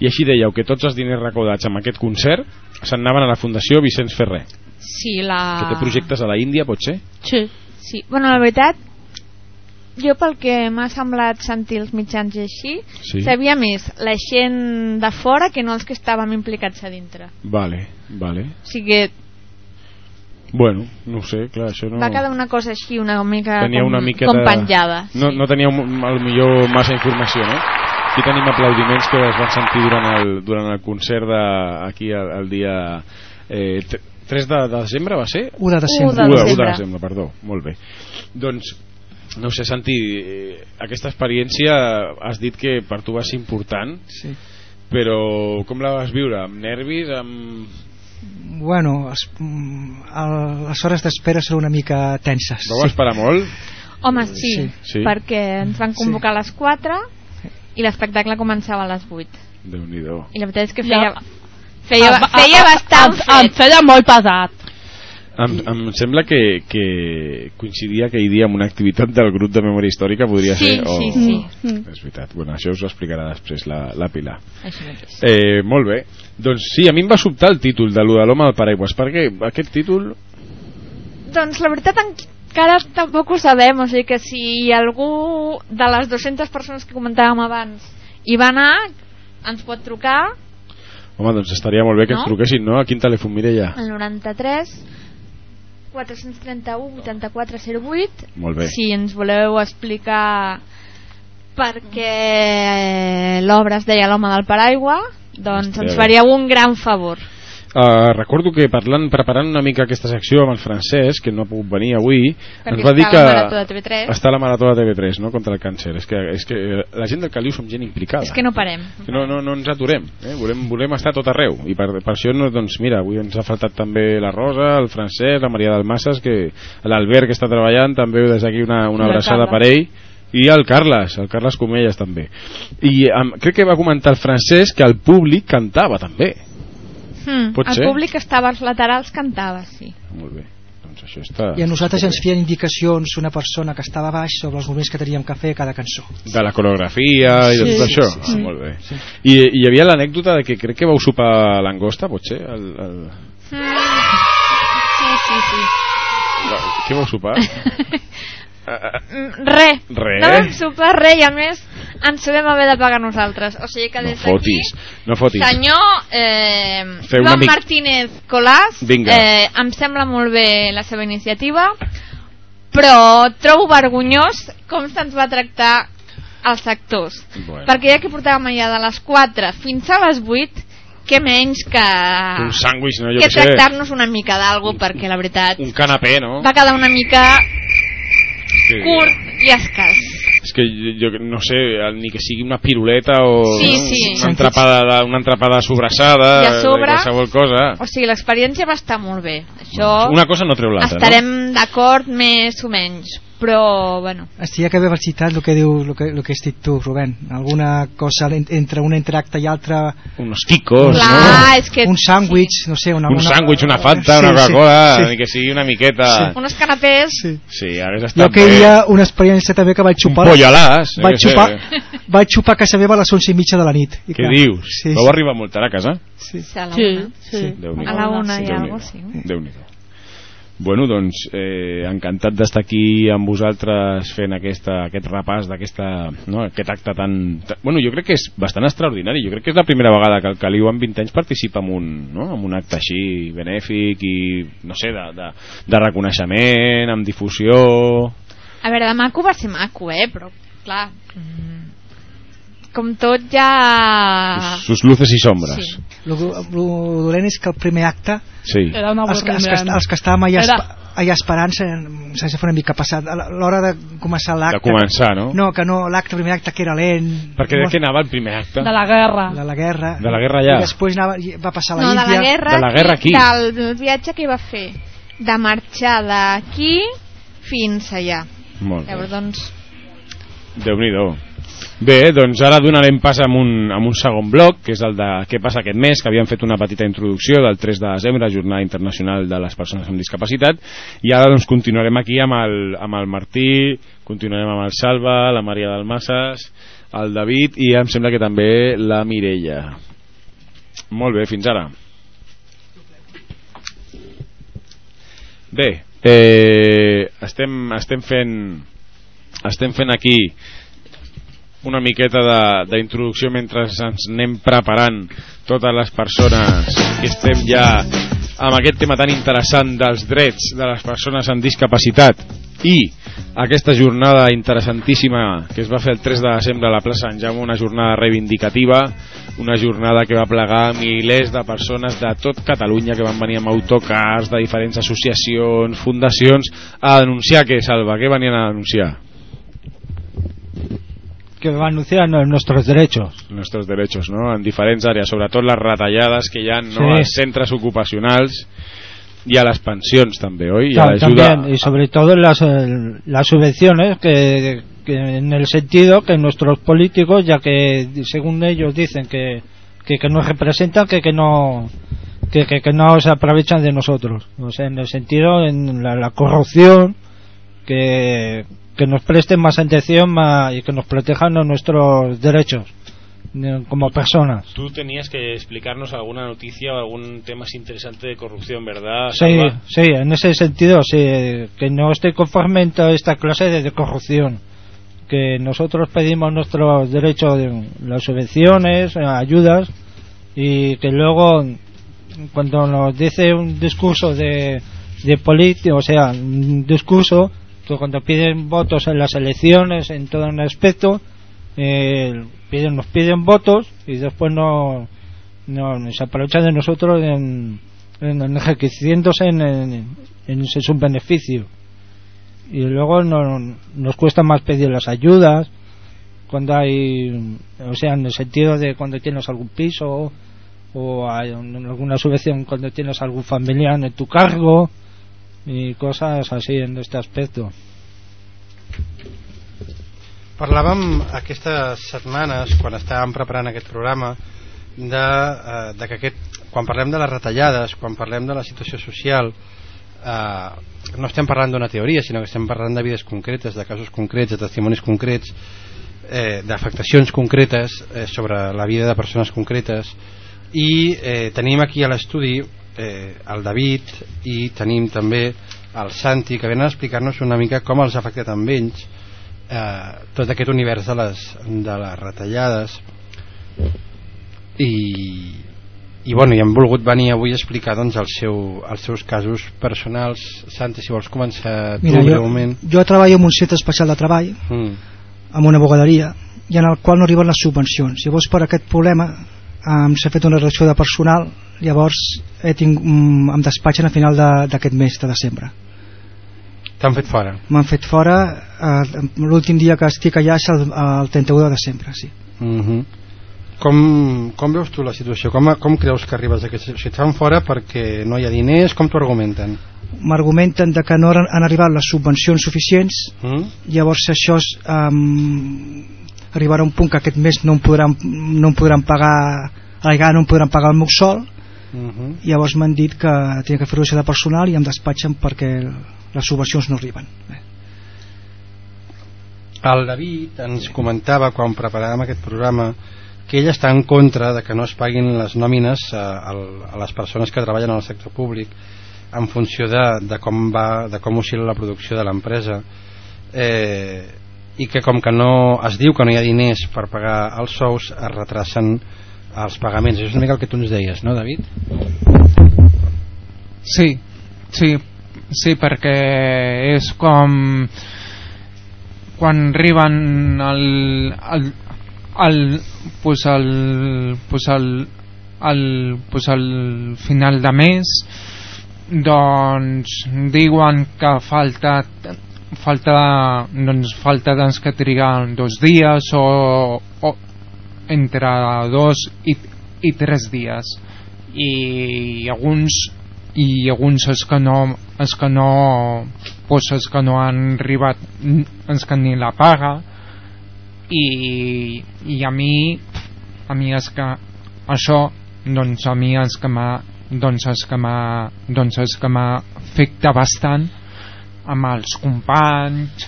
I així dèieu que tots els diners recaudats amb aquest concert se'n anaven a la Fundació Vicenç Ferrer, Sí, la... que té projectes a la Índia, pot ser? Sí. sí. Bueno, la veritat, jo pel que m'ha semblat sentir els mitjans i així, Sí. sabia més la gent de fora que no els que estàvem implicats a dintre. Vale, vale. O sigui, Bueno, no ho sé, clar, això no... va quedar una cosa així una mica tenia com, una miqueta... com penjada. No, no teníeu al millor massa informació, no? Aquí tenim aplaudiments que es van sentir durant el, durant el concert de, aquí el, el dia eh, 3 de, de desembre va ser? 1 de desembre. 1 de, 1 de desembre, perdó, molt bé. Doncs, no sé, Santi, eh, aquesta experiència has dit que per tu va ser important, sí. però com la vas viure? Amb nervis? Amb... bueno, es, mm, el- les hores d'espera són una mica tenses Vau esperar molt? Home, sí, Sí. Sí. perquè ens van convocar a les 4 i l'espectacle començava a les 8. Déu-n'hi-do. I la veritat és que Ja. feia, feia, feia em- bastant em- em feia molt pesat. Em, em sembla que, que coincidia aquell dia amb una activitat del grup de memòria històrica podria Sí, ser o... sí, sí. Mm. és veritat, bueno, això us ho explicarà després la, la Pilar Això mateix. eh, molt bé, doncs sí, a mi em va sobtar el títol de lo de l'home del paraigües perquè aquest títol Doncs la veritat encara tampoc ho sabem, o sigui que si algú de les 200 persones que comentàvem abans hi va anar, ens pot trucar home, doncs estaria molt bé que ens No? truquessin, no? A quin telèfon, Mireia? al 93 431 8408 Molt bé. si ens voleu explicar per què l'obra es deia l'home del paraigua doncs Estaria ens faríeu un gran favor Uh, recordo que parlant, preparant una mica aquesta secció amb el francès, que no ha pogut venir avui, Perquè ens va dir que a la marató de TV3. està la marató de TV3 no? contra el càncer. És que, és que eh, la gent del Caliu som gent implicada. és que no parem Que no, no, no ens aturem, eh? volem, volem estar tot arreu i per, per això no, doncs mira, avui ens ha faltat també la Rosa, el Francesc, la Maria Dalmasses que l'Albert que està treballant també des d'aquí una, una abraçada per ell i el Carles, el Carles Comelles també i um, crec que va comentar el Francesc que el públic cantava també hmm. Pot el ser? públic estava als laterals cantava sí. molt bé, doncs això està i a nosaltres ens feien indicacions una persona que estava baix sobre els moviments que teníem que fer cada cançó de la coreografia i de Sí, tot això sí, sí. Ah, molt bé I, i hi havia l'anècdota de que crec que vau sopar langosta potser el, el... sí, sí, sí què vau sopar? Mm, Re. Re? No vam sopar re i a més ens vam haver de pagar nosaltres. O sigui que no des d'aquí, fotis, no fotis senyor eh, Feu Joan mic- Martínez Colàs, Vinga. eh, em sembla molt bé la seva iniciativa, però trobo vergonyós com se'ns va tractar els actors. Bueno. Perquè ja que portàvem allà de les 4 fins a les 8, què menys que, un sàndwich, no? Jo que tractar-nos una mica d'algo, perquè la veritat un canapé, no? va quedar una mica Sí. curt i escàs. És que jo, jo no sé, ni que sigui una piruleta o Sí, no? sí. una entrapada, una entrapada sobrassada, I a sobre- qualsevol cosa. O sigui, l'experiència va estar molt bé. Això Una cosa no treu l'altra, estarem d'acord més o menys, però, bueno, Estaria que haver citat el que diu el que, el que has dit tu, Rubén alguna cosa en- entre un entreacte i altre no? Uns quicos, Clar, és que... un sàndwich, no sé una, Un una- sàndwich, una fanta, Sí, una sí, Coca-Cola, sí. ni que sigui una miqueta... Unos canapés... Sí. Sí, hagués jo aquell bé. dia una experiència també que vaig xupar Un pollo a l'as, vaig, xupar, vaig xupar a casa meva a les 11 i mitja de la nit I Què clar, dius? Sí, Vau sí. arribar molt tard a casa? Sí. A la Sí, una. sí. Déu-n'hi-do. A la una i Déu-n'hi-do. algo, sí. Déu-n'hi-do. Bueno, doncs eh, encantat d'estar aquí amb vosaltres fent aquesta, aquest repàs d'aquesta no, aquest acte tan, tan... Bueno, jo crec que és bastant extraordinari. Jo crec que és la primera vegada que el Caliu en 20 anys participa en un, no, en un acte així benèfic i, no sé, de, de, de reconeixement, amb difusió... A veure, de maco va ser maco, eh? Però, clar, mm, com tot ja... Sus luces i sombres. Sí. El, el dolent és que el primer acte Sí. Era un els, que- els, que, els que estàvem allà, Era- allà esperant se- sense fer una mica passat a l'hora de començar l'acte De començar, no? no, que no, l'acte, primer acte que era lent Perquè de què anava el primer acte? De la guerra. de la guerra De la guerra ja. i després anava, va passar la No, de Índia la guerra, De la guerra aquí. del viatge que va fer de marxar d'aquí fins allà. Molt bé. Llavors, doncs, Déu-n'hi-do. Bé, doncs ara donarem pas amb un, amb un segon bloc, que és el de què passa aquest mes, que havíem fet una petita introducció del 3 de desembre, Jornada Internacional de les Persones amb Discapacitat, i ara doncs continuarem aquí amb el, amb el Martí, continuarem amb el Salva, la Maria Dalmases, el David i em sembla que també la Mireia. Molt bé, fins ara. Bé, eh, estem, estem fent estem fent aquí una miqueta d'introducció mentre ens anem preparant totes les persones que estem ja amb aquest tema tan interessant dels drets de les persones amb discapacitat i aquesta jornada interessantíssima que es va fer el 3 de desembre a la plaça Sant Jaume, una jornada reivindicativa, una jornada que va plegar milers de persones de tot Catalunya que van venir amb autocars de diferents associacions, fundacions a denunciar què, Salva? Què venien a denunciar? Que anunciar nuestros derechos. Nuestros derechos, ¿no? En diferents àrees, sobretot les retallades que hi ha no? Sí. als centres ocupacionals i a les pensions també, oi? I a Claro, l'ajuda también, y sobre todo las, eh, las subvenciones, que, que en el sentido que nuestros políticos, ya que según ellos dicen que, que, que nos representan, que, que no que, que, que no se aprovechan de nosotros. O sea, en el sentido, en la, la corrupción, que, que nos presten más atención ma- y que nos protejan a nuestros derechos como personas. Tú tenías que explicarnos alguna noticia o algún tema interesante de corrupción, ¿verdad? Sí, Salva? sí, en ese sentido, sí, que no estoy conforme toda esta clase de, de corrupción. Que nosotros pedimos nuestros derechos, de las subvenciones, ayudas, y que luego, cuando nos dice un discurso de, de político, o sea, un discurso, cuando piden votos en las elecciones, en todo un aspecto, eh, piden, nos piden votos y después no, no se aprovechan de nosotros en, en, en enriqueciéndose en, en, en ese su beneficio. Y luego no, nos cuesta más pedir las ayudas cuando hay o sea en el sentido de cuando tienes algún piso o hay un- alguna subvención cuando tienes algún familiar en tu cargo y cosas así en este aspecto. Parlàvem aquestes setmanes, quan estàvem preparant aquest programa, de, eh, de que aquest, quan parlem de les retallades, quan parlem de la situació social, eh, no estem parlant d'una teoria, sinó que estem parlant de vides concretes, de casos concrets, de testimonis concrets, eh, d'afectacions concretes eh, sobre la vida de persones concretes. I eh, tenim aquí a l'estudi eh, el David i tenim també el Santi que venen a explicar-nos una mica com els ha afectat amb ells eh, tot aquest univers de les, de les retallades. I, i bueno, i hem volgut venir avui a explicar doncs, el seu, els seus casos personals. Santi, si vols començar tu Mira, jo, breument jo treballo en un centre especial de treball mm. amb una bogaderia i en el qual no arriben les subvencions. Llavors per aquest problema um, s'ha fet una reducció de personal llavors he tinc, um, em despatxen a final de- d'aquest mes de desembre t'han fet fora m'han fet fora eh, l'últim dia que estic allà és el, el 31 de desembre sí. Mm com, com veus tu la situació? Com, com creus que arribes a aquesta situació? Et fan fora perquè no hi ha diners? Com t'ho argumenten? m'argumenten de que no han han arribat les subvencions suficients Mm? llavors això és, um, arribarà a un punt que aquest mes no em podran, no em podran pagar a no em podran pagar el Muxol Mm -hmm. llavors m'han dit que tenia que fer reducció de personal i em despatxen perquè les subvencions no arriben. El David ens comentava quan preparàvem aquest programa que ell està en contra de que no es paguin les nòmines a, a, les persones que treballen en el sector públic en funció de, de com va de com oscil·la la producció de l'empresa. Eh, i que com que no es diu que no hi ha diners per pagar els sous es retracen els pagaments és una mica el que tu ens deies, no David? Sí, sí, sí, perquè és com quan arriben el, el, el, pues el, pues el, el, pues el final de mes doncs diuen que falta falta doncs falta doncs que triguen dos dies o, o entre dos i, i tres dies. I alguns i alguns els que no els que no pues els que no han arribat els que ni la paga. I, i a mi a mi és que això doncs a mi és que m'ha doncs és que m'ha doncs és que m'afecta bastant amb els companys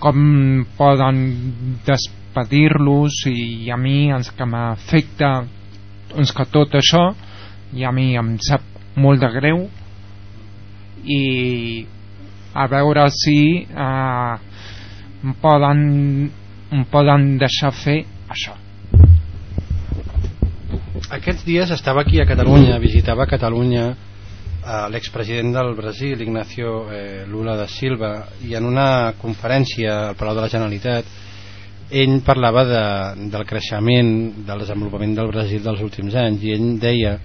com poden despedir-los i a mi ens que m'afecta doncs que tot això i a mi em sap molt de greu. I a veure si eh, em poden em poden deixar fer això. Aquests dies estava aquí a Catalunya visitava Catalunya eh, l'expresident del Brasil Ignacio eh, Lula da Silva i en una conferència al Palau de la Generalitat ell parlava de, del creixement del desenvolupament del Brasil dels últims anys i ell deia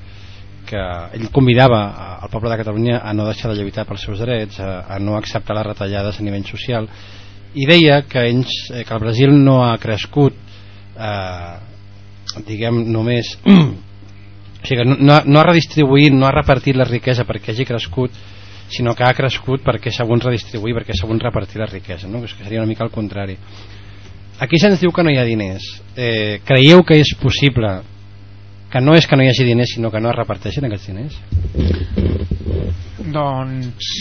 que ell convidava al poble de Catalunya a no deixar de lluitar pels seus drets, a, a no acceptar les retallades a nivell social i deia que, ells, eh, que el Brasil no ha crescut eh, diguem només o sigui no, no, no ha redistribuït no ha repartit la riquesa perquè hagi crescut sinó que ha crescut perquè segons redistribuir perquè segons repartir la riquesa no? que seria una mica el contrari aquí se'ns diu que no hi ha diners. Eh, creieu que és possible que no és que no hi hagi diners sinó que no es reparteixen aquests diners? Doncs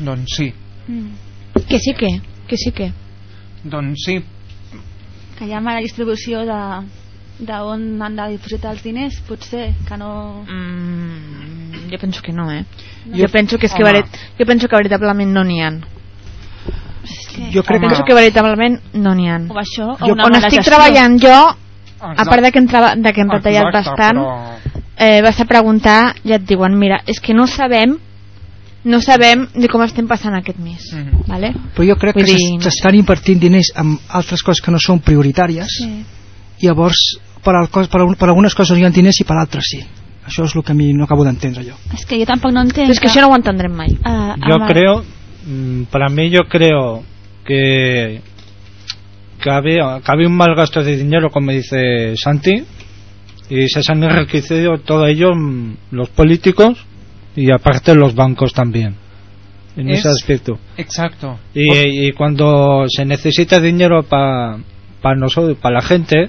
doncs sí. Mm. que sí que que sí que. Doncs sí. Que hi ha mala distribució de d'on han de dipositar els diners potser que no mm, jo penso que no eh? No. jo penso que és que verit, jo penso que veritablement no n'hi ha que... jo crec penso que veritablement no n'hi ha o això, o jo, una on estic gestió. treballant jo Exacte. a part de que hem, de que hem retallat Exacte, bastant però- eh, vas a preguntar i et diuen mira, és que no sabem no sabem ni com estem passant aquest mes Mhm. vale? però jo crec Vull que dir, s'estan invertint diners en altres coses que no són prioritàries sí. i llavors per, al cos, per, al- per algunes coses no hi ha diners i per altres sí això és el que a mi no acabo d'entendre jo és que jo tampoc no entenc Però és que això no ho entendrem mai uh, Yo creo, mm, para mí yo creo que que había, que había un mal gasto de dinero, como dice Santi, y se han enriquecido todo ello mm, los políticos y aparte los bancos también, en Es- ese aspecto. exacto Y, y cuando se necesita dinero para para nosotros, para la gente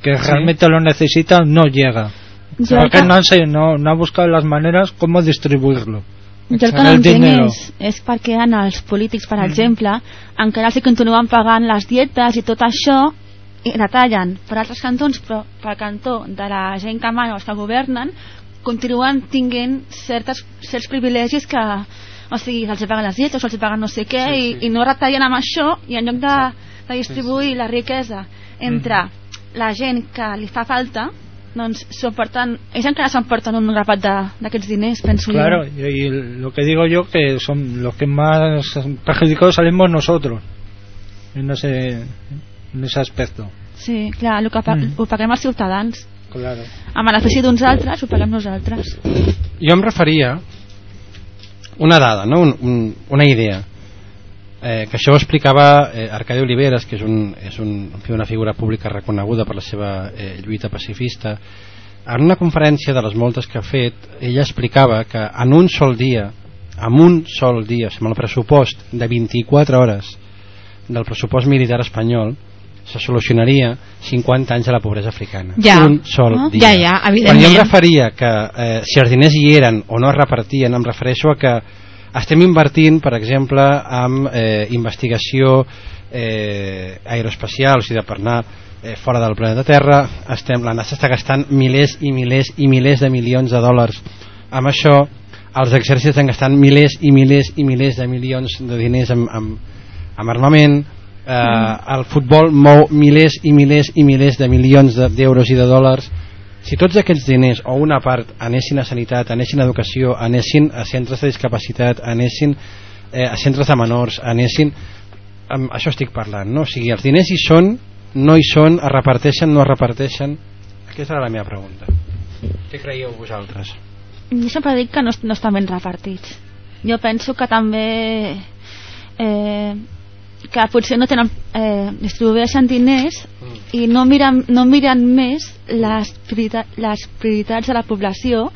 que Sí. realmente lo necesita, no llega. Porque no han, se- no, no ha buscado las maneras cómo distribuirlo. Jo el que no entenc és, és perquè en els polítics, per exemple, encara els continuen pagant les dietes i tot això i retallen per altres cantons, però pel cantó de la gent que mana o els que governen, continuen tinguent certes, certs privilegis que o sigui, se'ls paguen les dietes, se'ls paguen no sé què Sí, i, sí. i no retallen amb això i en lloc de, de distribuir la riquesa entre la gent que li fa falta doncs s'emporten, ells encara s'emporten un grapat de- d'aquests diners, penso Claro, jo. y, y lo que digo yo que son los que más perjudicados salimos nosotros en ese en ese aspecto. Sí, clar, el que pa Mm. ho paguem els ciutadans. Claro. A benefici d'uns altres, ho paguem nosaltres. jo em referia una dada, no? un, un, una idea eh, que això ho explicava eh, Arcadi Oliveres que és, un, és un, una figura pública reconeguda per la seva eh, lluita pacifista en una conferència de les moltes que ha fet ella explicava que en un sol dia en un sol dia, amb el pressupost de 24 hores del pressupost militar espanyol se solucionaria 50 anys de la pobresa africana Ja. un sol Ah. dia Ja, ja, quan jo em referia que eh, si els diners hi eren o no es repartien em refereixo a que estem invertint per exemple en eh, investigació eh, aeroespacial o sigui, per anar eh, fora del planeta Terra. Estem, la NASA està gastant milers i milers i milers de milions de dòlars. Amb això els exèrcits estan gastant milers i milers i milers de milions de diners amb, amb, amb armament. Eh, Mm. el futbol mou milers i milers i milers de milions de- d'euros i de dòlars si tots aquests diners o una part anessin a sanitat, anessin a educació anessin a centres de discapacitat anessin eh, a centres de menors anessin amb això estic parlant no? o sigui, els diners hi són no hi són, es reparteixen, no es reparteixen aquesta era la meva pregunta què creieu vosaltres? Jo sempre dic que no, no estan ben repartits. Jo penso que també eh, que potser no tenen eh, distribueixen diners i no miren, no miren més les, priorita les prioritats de la població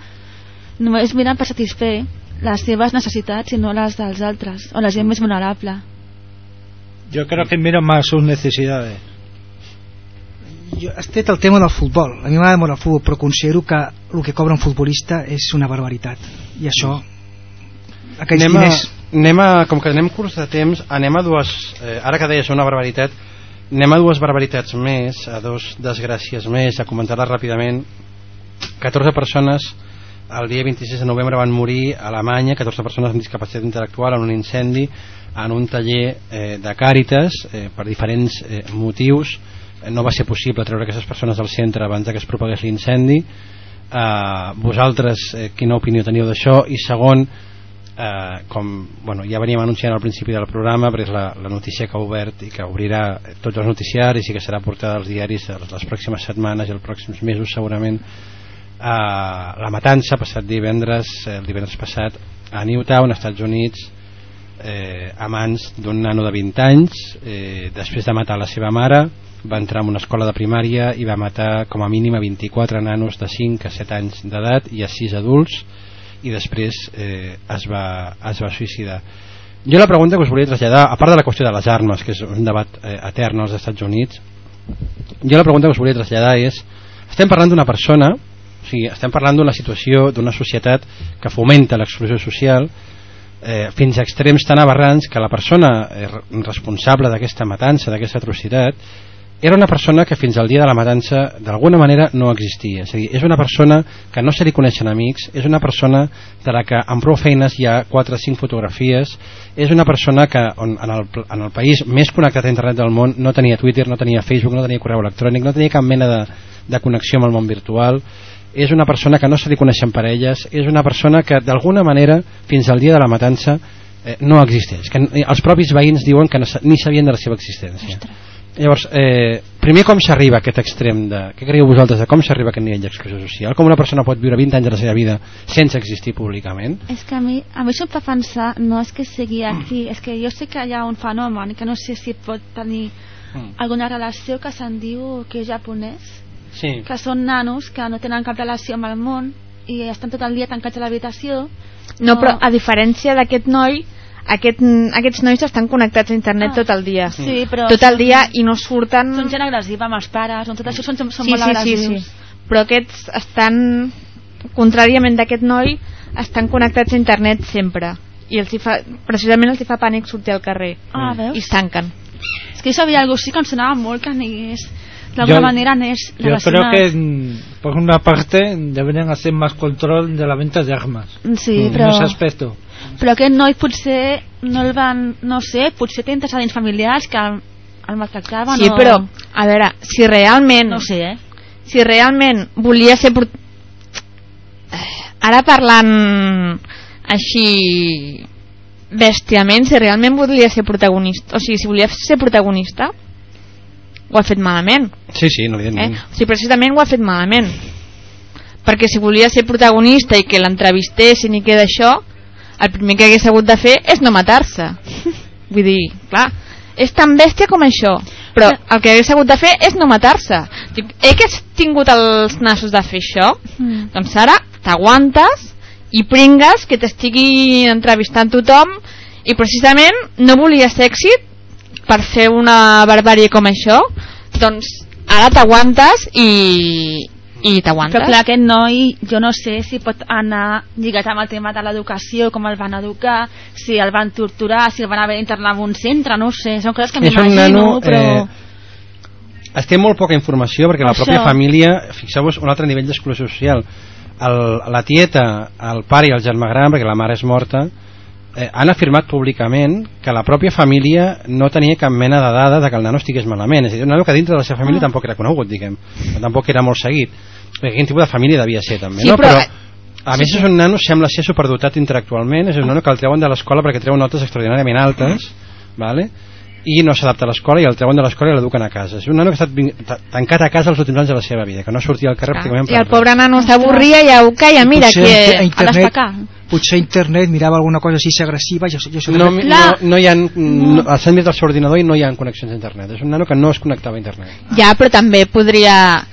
només miren per satisfer les seves necessitats i no les dels altres o la gent més vulnerable Yo creo que miran más sus necesidades. Jo has tret el tema del futbol. A mi m'agrada molt el futbol, però considero que el que cobra un futbolista és una barbaritat. I això, aquells anem a, diners... anem a, com que anem curts de temps anem a dues, eh, ara que deies una barbaritat anem a dues barbaritats més a dos desgràcies més a comentar-les ràpidament. 14 persones el dia 26 de novembre van morir a Alemanya. 14 persones amb discapacitat intel·lectual en un incendi en un taller eh, de Càritas eh, per diferents eh, motius. Eh, no va ser possible treure aquestes persones del centre abans que es propagués l'incendi. Eh, vosaltres eh, quina opinió teniu d'això? I segon eh, com bueno, ja veníem anunciant al principi del programa perquè és la, la notícia que ha obert i que obrirà tots els noticiaris i que serà portada als diaris les, pròximes setmanes i els pròxims mesos segurament. Eh, la matança passat divendres eh, el divendres passat a Newtown, Estats Units eh, a mans d'un nano de 20 anys eh, després de matar la seva mare va entrar en una escola de primària i va matar com a mínim a 24 nanos de 5 a 7 anys d'edat i a 6 adults i després eh, es, va, es va suïcidar. Jo la pregunta que us volia traslladar a part de la qüestió de les armes que és un debat eh, etern als Estats Units jo la pregunta que us volia traslladar és estem parlant d'una persona o sigui, estem parlant d'una situació d'una societat que fomenta l'exclusió social eh, fins a extrems tan aberrants que la persona eh, responsable d'aquesta matança, d'aquesta atrocitat era una persona que fins al dia de la matança d'alguna manera no existia. És a dir, és una persona que no se li coneixen amics és una persona de la que amb prou feines hi ha 4 o 5 fotografies és una persona que on, en, el, en el país més connectat a internet del món no tenia Twitter, no tenia Facebook, no tenia correu electrònic no tenia cap mena de, de connexió amb el món virtual. És una persona que no se li coneixen parelles és una persona que d'alguna manera fins al dia de la matança eh, no existeix. Que els propis veïns diuen que no, ni sabien de la seva existència llavors, eh, primer com s'arriba a aquest extrem de, què creieu vosaltres de com s'arriba a aquest nivell d'exclusió social com una persona pot viure 20 anys de la seva vida sense existir públicament És que a mi, a mi això em fa pensar, no és que sigui aquí, és que jo sé que hi ha un fenomen que no sé si pot tenir Mm. alguna relació que se'n diu que és japonès, sí. que són nanos que no tenen cap relació amb el món i estan tot el dia tancats a l'habitació. No, però a diferència d'aquest noi, aquest, aquests nois estan connectats a internet Ah, tot el dia. sí, però tot el dia i no surten... Són gent agressiva amb els pares, són tot això són, són sí, molt sí, sí, agressius. sí. Però aquests estan, contràriament d'aquest noi, estan connectats a internet sempre. I els hi fa, precisament els hi fa pànic sortir al carrer. Ah, veus? I es tanquen. És que jo sabia algo així que em sonava molt que anés, d'alguna Yo- manera anés Yo creo que, mm, por una parte, deberían hacer más control de la venta de armas. Sí, en però- ese aspecto. Però aquest noi potser no el van, no sé, potser té antecedents familiars que el, el maltractaven Sí, o... però, a veure, si realment... No sé, eh? Si realment volia ser... Pro... Ara parlant així bèstiament, si realment volia ser protagonista, o sigui, si volia ser protagonista, ho ha fet malament. sí, sí, no Eh? evidentment O sigui, precisament ho ha fet malament. Perquè si volia ser protagonista i que l'entrevistessin i que d'això, el primer que hagués hagut de fer és no matar-se. Vull dir, clar, és tan bèstia com això. Però el que hagués hagut de fer és no matar-se. He que has tingut els nassos de fer això, Mm. doncs ara t'aguantes i pringues que t'estigui entrevistant tothom i precisament no volies èxit per fer una barbàrie com això doncs ara t'aguantes i, i t'aguantes Però clar, aquest noi, jo no sé si pot anar lligat amb el tema de l'educació, com el van educar, si el van torturar, si el van haver d'internar en un centre, no ho sé, són coses que és un m'imagino, nano però... eh, es té molt poca informació perquè la Això. pròpia família fixeu-vos un altre nivell d'exclusió social el, la tieta, el pare i el germà gran, perquè la mare és morta, eh, han afirmat públicament que la pròpia família no tenia cap mena de dada de que el nano estigués malament. És a dir, un nano que dintre de la seva família Ah. tampoc era conegut, diguem. Tampoc era molt seguit. Perquè quin tipus de família devia ser, també, Sí, no? però- a Sí, més sí. és un nano sembla ser superdotat intel·lectualment és un nano que el treuen de l'escola perquè treu notes extraordinàriament altes vale? i no s'adapta a l'escola i el treuen de l'escola i l'eduquen a casa. És un nano que ha estat tancat a casa els últims anys de la seva vida que no sortia al carrer pràcticament I el pobre nano s'avorria i au, calla, mira, potser que... a internet, potser a internet mirava alguna cosa així agressiva jo, jo soc no, no, no hi ha no, al centre del seu ordinador i no hi ha connexions a internet. És un nano que no es connectava a internet. Ja, però també podria...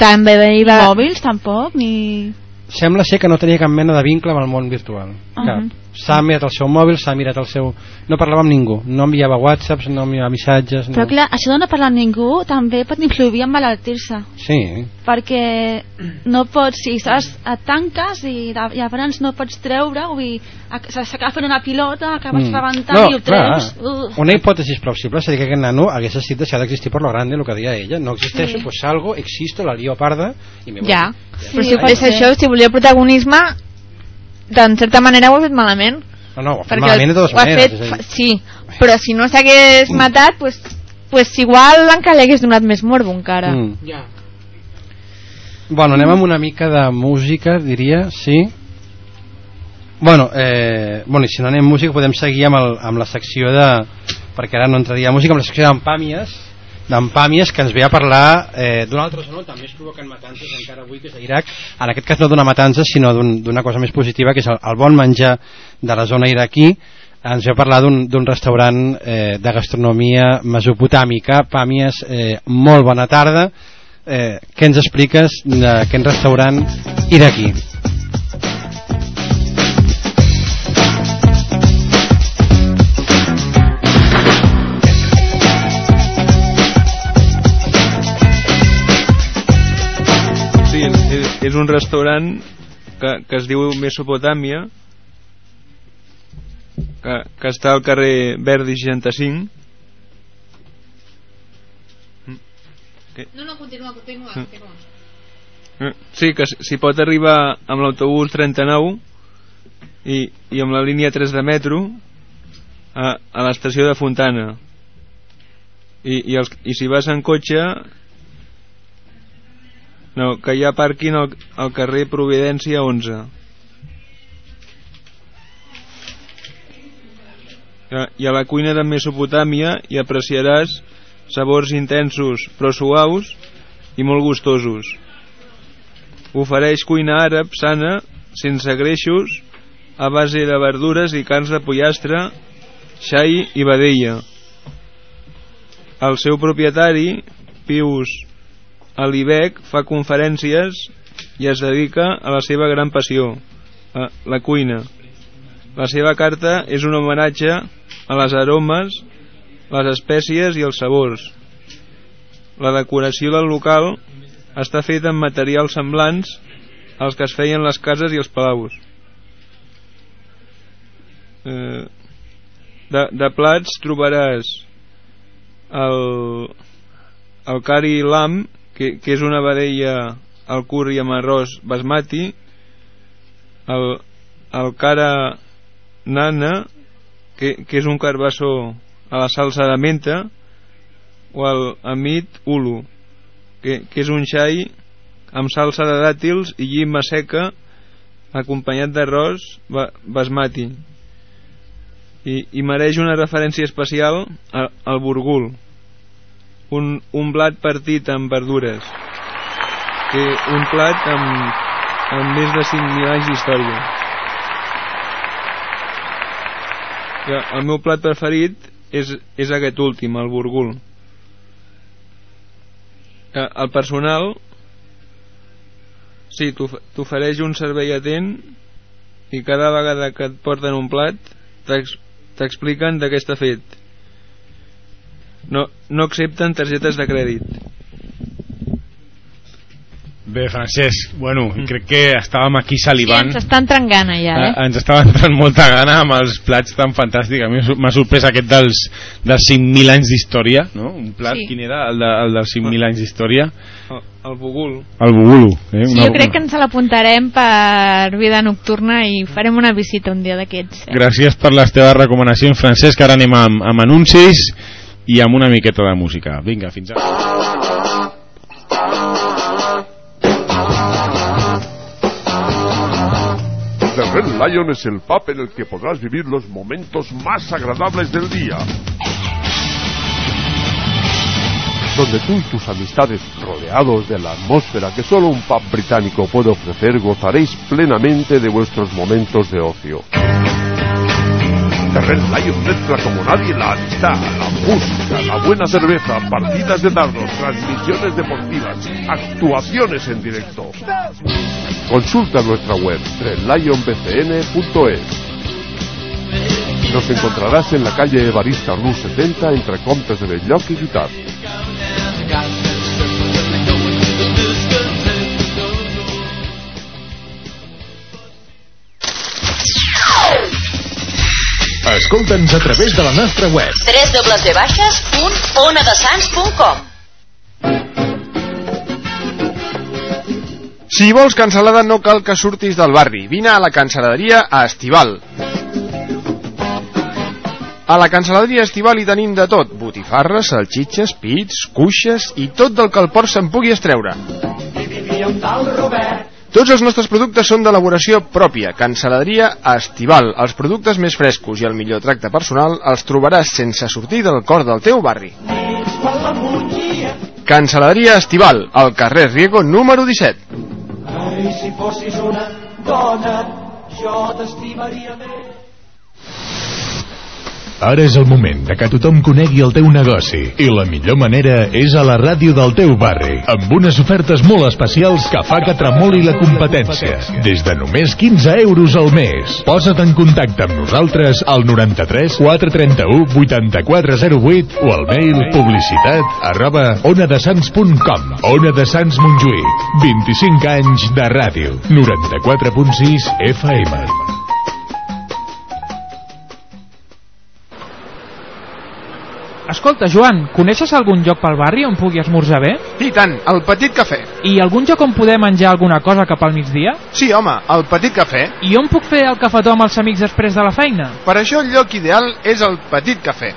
També hi va... Mòbils tampoc, ni... sembla ser que no tenia cap mena de vincle amb el món virtual Uh cap. S'ha mirat el seu mòbil, s'ha mirat el seu no parlava amb ningú, no enviava whatsapps no enviava missatges no... Però clar, això de no parlar amb ningú també pot influir en malaltir-se sí, perquè no pots, si estàs, et tanques i llavors no pots treure vull dir, ac- s'acaba fent una pilota acabes Mm. rebentant No, i ho clar. treus uh. una hipòtesi plausible és a dir que aquest nano hagués decidit deixar d'existir per lo grande el que deia ella, no existeixo, Sí. pues salgo existo, la lío parda i me voy Ja, Sí, però si fes això, si volia protagonisme, d'en certa manera ho ha fet malament. no, no, ho ha fet Perquè malament de totes maneres fet, fa- sí, però si no s'hagués matat, pues, pues igual encara li hagués donat més morbo encara. Mm. Bueno, anem amb una mica de música, diria, sí. Bueno, eh, bueno, i si no anem amb música podem seguir amb, el, amb la secció de... perquè ara no entraria a música, amb la secció d'empàmies, d'empàmies que ens ve a parlar eh, d'un altre sonor, també es provoquen matances encara avui, que és a Iraq, en aquest cas no d'una matança, sinó d'un- d'una cosa més positiva, que és el, el bon menjar de la zona iraquí, ens ve a parlar d'un restaurant eh, de gastronomia mesopotàmica, Pàmies, eh, molt bona tarda, eh, què ens expliques d'aquest restaurant iraquí? És, un restaurant que, que es diu Mesopotàmia que, que està al carrer Verdi 65 No, no, continua, continua. Mm. Eh, Sí, que s'hi pot arribar amb l'autobús 39 i, i amb la línia 3 de metro a, a l'estació de Fontana i, i, els, i si vas en cotxe no, que hi ha pàrquing al, al carrer Providència 11 Eh, i a la cuina de Mesopotàmia hi apreciaràs sabors intensos però suaus i molt gustosos. Ofereix cuina àrab sana sense greixos a base de verdures i carns de pollastre xai i vedella. El seu propietari Pius Alibec fa conferències i es dedica a la seva gran passió a la cuina la seva carta és un homenatge a les aromes les espècies i els sabors la decoració del local està feta amb materials semblants als que es feien les cases i els palaus. Eh, de, de plats trobaràs el, el cari lam, que, que és una vedella al curri amb arròs basmati, el, el cara nana, que, que és un carbassó a la salsa de menta, o el amit ulu, que, que és un xai amb salsa de dàtils i llima seca acompanyat d'arròs ba basmati. I, i mereix una referència especial al, al burgul un, un blat partit amb verdures. Que un plat amb, amb més de 5.000 anys d'història. El meu plat preferit és, és aquest últim, el burgul. El personal sí, t'of- t'ofereix un servei atent i cada vegada que et porten un plat t'ex- t'expliquen de què està fet no, no accepten targetes de crèdit Bé, Francesc, bueno, crec que estàvem aquí Sí, salivant. ens està entrant gana ja, eh? Eh, ens estava entrant molta gana amb els plats tan fantàstics. A mi m'ha sorprès aquest dels, dels 5.000 anys d'història, no? Un plat, Sí. quin era? El, de, el dels 5.000 anys d'història. Oh, el Bugul. El Bugulu. Eh? Sí, jo crec que ens l'apuntarem per vida nocturna i farem una visita un dia d'aquests. Eh? Gràcies per les teves recomanacions, Francesc. Ara anem amb, amb anuncis i amb una miqueta de música. Vinga, fins ara. The Red Lion es el pub en el que podrás vivir los momentos más agradables del día. Donde tú y tus amistades, rodeados de la atmósfera que solo un pub británico puede ofrecer, gozaréis plenamente de vuestros momentos de ocio. The Red Lion mezcla como nadie la amistad, la música, la buena cerveza, partidas de dardos, transmisiones deportivas, actuaciones en directo. Consulta nuestra web redlionbcn.es. Nos encontrarás en la calle Evarista Rus 70 entre Comptes de Belloc y Guitar. Escolta'ns a través de la nostra web www.onadesans.com Si vols cansalada no cal que surtis del barri. Vine a la cansaladeria a Estival. A la cansaladeria Estival hi tenim de tot. Botifarres, salxitxes, pits, cuixes i tot del que el port se'n pugui estreure. Tots els nostres productes són d'elaboració pròpia. Cansaladeria Estival. Els productes més frescos i el millor tracte personal els trobaràs sense sortir del cor del teu barri. Cansaladeria Estival, al carrer Riego número 17. Ai, si fossis una dona, jo t'estimaria més. Ara és el moment de que tothom conegui el teu negoci. I la millor manera és a la ràdio del teu barri amb unes ofertes molt especials que fa que tremoli la competència. Des de només 15 euros al mes. Posa't en contacte amb nosaltres al 93 431 8408 o al mail publicitat arroba onadesans.com Ona de Sants Montjuïc. 25 anys de ràdio. 94.6 FM Escolta, Joan, coneixes algun lloc pel barri on pugui esmorzar bé? I tant, el Petit Cafè. I algun lloc on poder menjar alguna cosa cap al migdia? Sí, home, el Petit Cafè. I on puc fer el cafetó amb els amics després de la feina? Per això el lloc ideal és el Petit Cafè.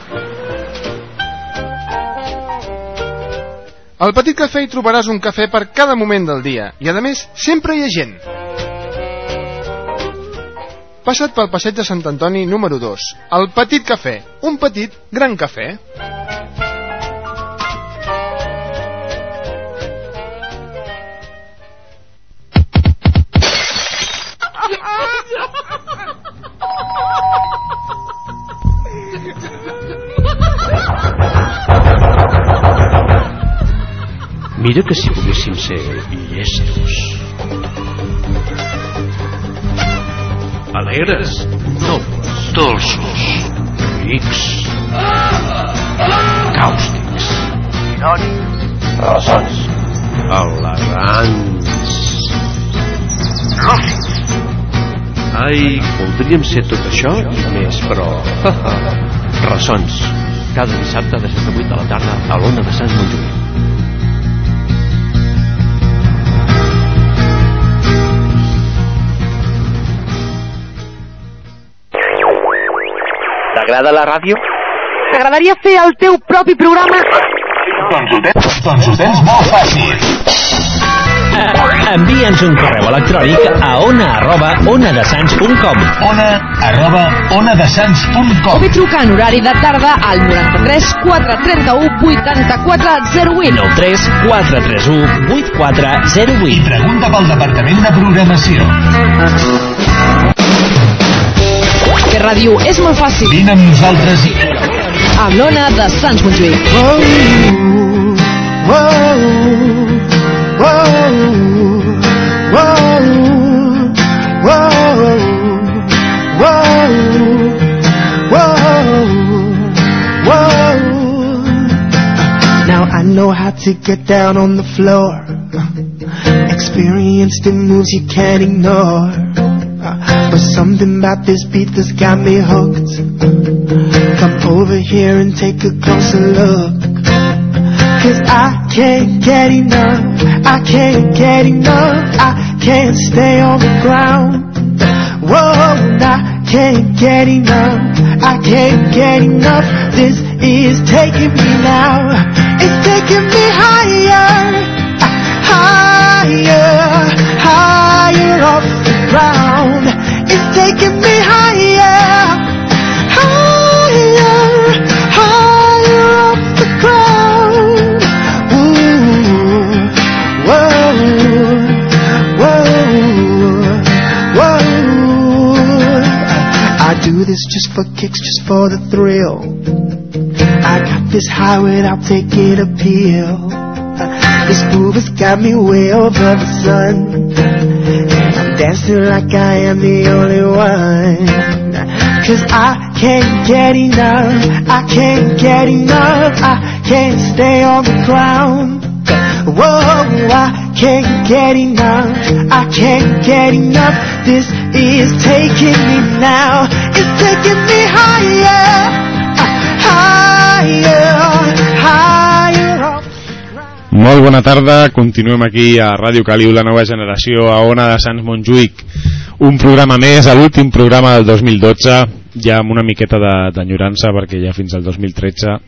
Al Petit Cafè hi trobaràs un cafè per cada moment del dia i, a més, sempre hi ha gent. Passa't pel passeig de Sant Antoni número 2, el Petit Cafè, un petit gran cafè. Mira que si poguéssim ser llestos. Alegres, nobles, dolços, rics, càustics, irònics, ressons, elegants, lúcids. Ai, voldríem ser tot això i més, però... Ressons, cada dissabte de 7 a 8 de la tarda a l'Ona de Sant Montjuïc. T'agrada la ràdio? T'agradaria fer el teu propi programa? Doncs ho tens, doncs ho tens molt fàcil. Envia'ns un correu electrònic a ona arroba onadesans.com Ona arroba onadesans.com o bé trucar en horari de tarda al 93 431 84 08 93 431 8408 I pregunta pel Departament de Programació. Que ràdio és molt fàcil. Vine amb nosaltres i... Amb l'Ona de Sants Montjuïc. Now I know how to get down on the floor. Experienced in moves you can't ignore. But something about this beat that's got me hooked. Come over here and take a closer look. Cause I can't get enough. I can't get enough. I can't stay on the ground. Whoa, I can't get enough. I can't get enough. This is taking me now. It's taking me higher, higher, higher off the ground. Taking me higher, higher, higher off the ground. Ooh, whoa, whoa, whoa. I do this just for kicks, just for the thrill. I got this high without taking a pill. This move has got me way over the sun. Dancing like I am the only one. Cause I can't get enough. I can't get enough. I can't stay on the ground. Whoa, I can't get enough. I can't get enough. This is taking me now. It's taking me higher, higher, higher. Molt bona tarda, continuem aquí a Ràdio Caliu, la nova generació, a Ona de Sants Montjuïc. Un programa més, l'últim programa del 2012, ja amb una miqueta de- d'enyorança, perquè ja fins al 2013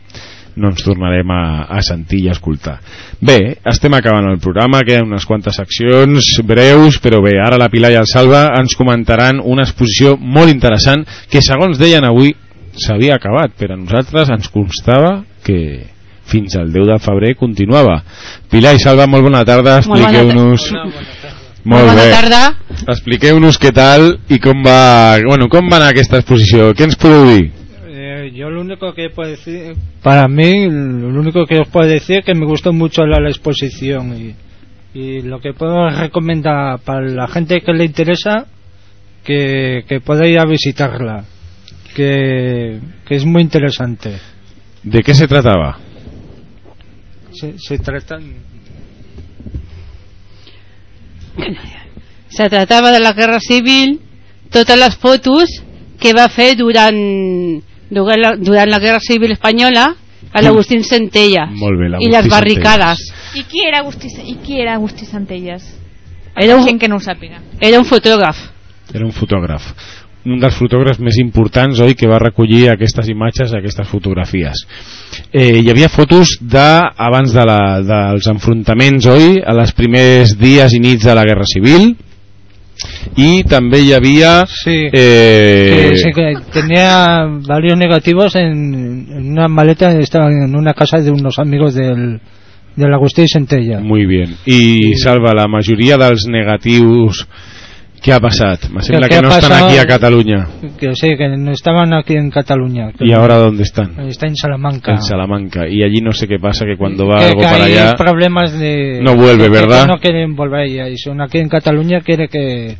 no ens tornarem a, a sentir i a escoltar. Bé, estem acabant el programa, queden unes quantes seccions breus, però bé, ara la Pilar i el Salva ens comentaran una exposició molt interessant que, segons deien avui, s'havia acabat, però a nosaltres ens constava que fins al 10 de febrer continuava. Pilar i Salva, molt bona tarda, Molt bona expliqueu-nos... Molt bona bé. tarda. Expliqueu-nos què tal i com va, bueno, com va anar aquesta exposició. Què ens podeu dir? Eh, yo lo único que puedo decir, para mí, lo único que os puedo decir es que me gustó mucho la, la exposición y, y lo que puedo recomendar para la gente que le interesa que, que pueda ir a visitarla, que, que es muy interesante. ¿De qué se trataba? Se, se trata Se tractava de la Guerra Civil, totes les fotos que va fer durant, durant, la, durant la Guerra Civil Espanyola a l'Agustín Centella Molt bé, i les barricades. I qui era Agustí, i qui era Agustí Centelles? Era un- gent que no ho sàpiga. Era un fotògraf. Era un fotògraf. Un dels fotògrafs més importants, oi, que va recollir aquestes imatges, aquestes fotografies. Eh, hi havia fotos de, abans de la, dels enfrontaments, oi, a les primers dies i nits de la Guerra Civil, i també hi havia... Sí, eh, que, sí, que tenía varios negativos en, en una maleta, estaba en una casa de unos amigos del, del Agustín Centella. Muy bien. I, Salva, la majoria dels negatius què ha passat? Me sembla ¿Qué que ha no están pasado? aquí a Cataluña. Que sí, que no estaban aquí en Cataluña. que ¿Y ahora dónde están? Está en Salamanca. En Salamanca. Y allí no sé qué pasa, que cuando va que, algo que para hay allá... problemas de... No vuelve, que- que ¿verdad? no quieren volver allá. Y son aquí en Cataluña quiere que,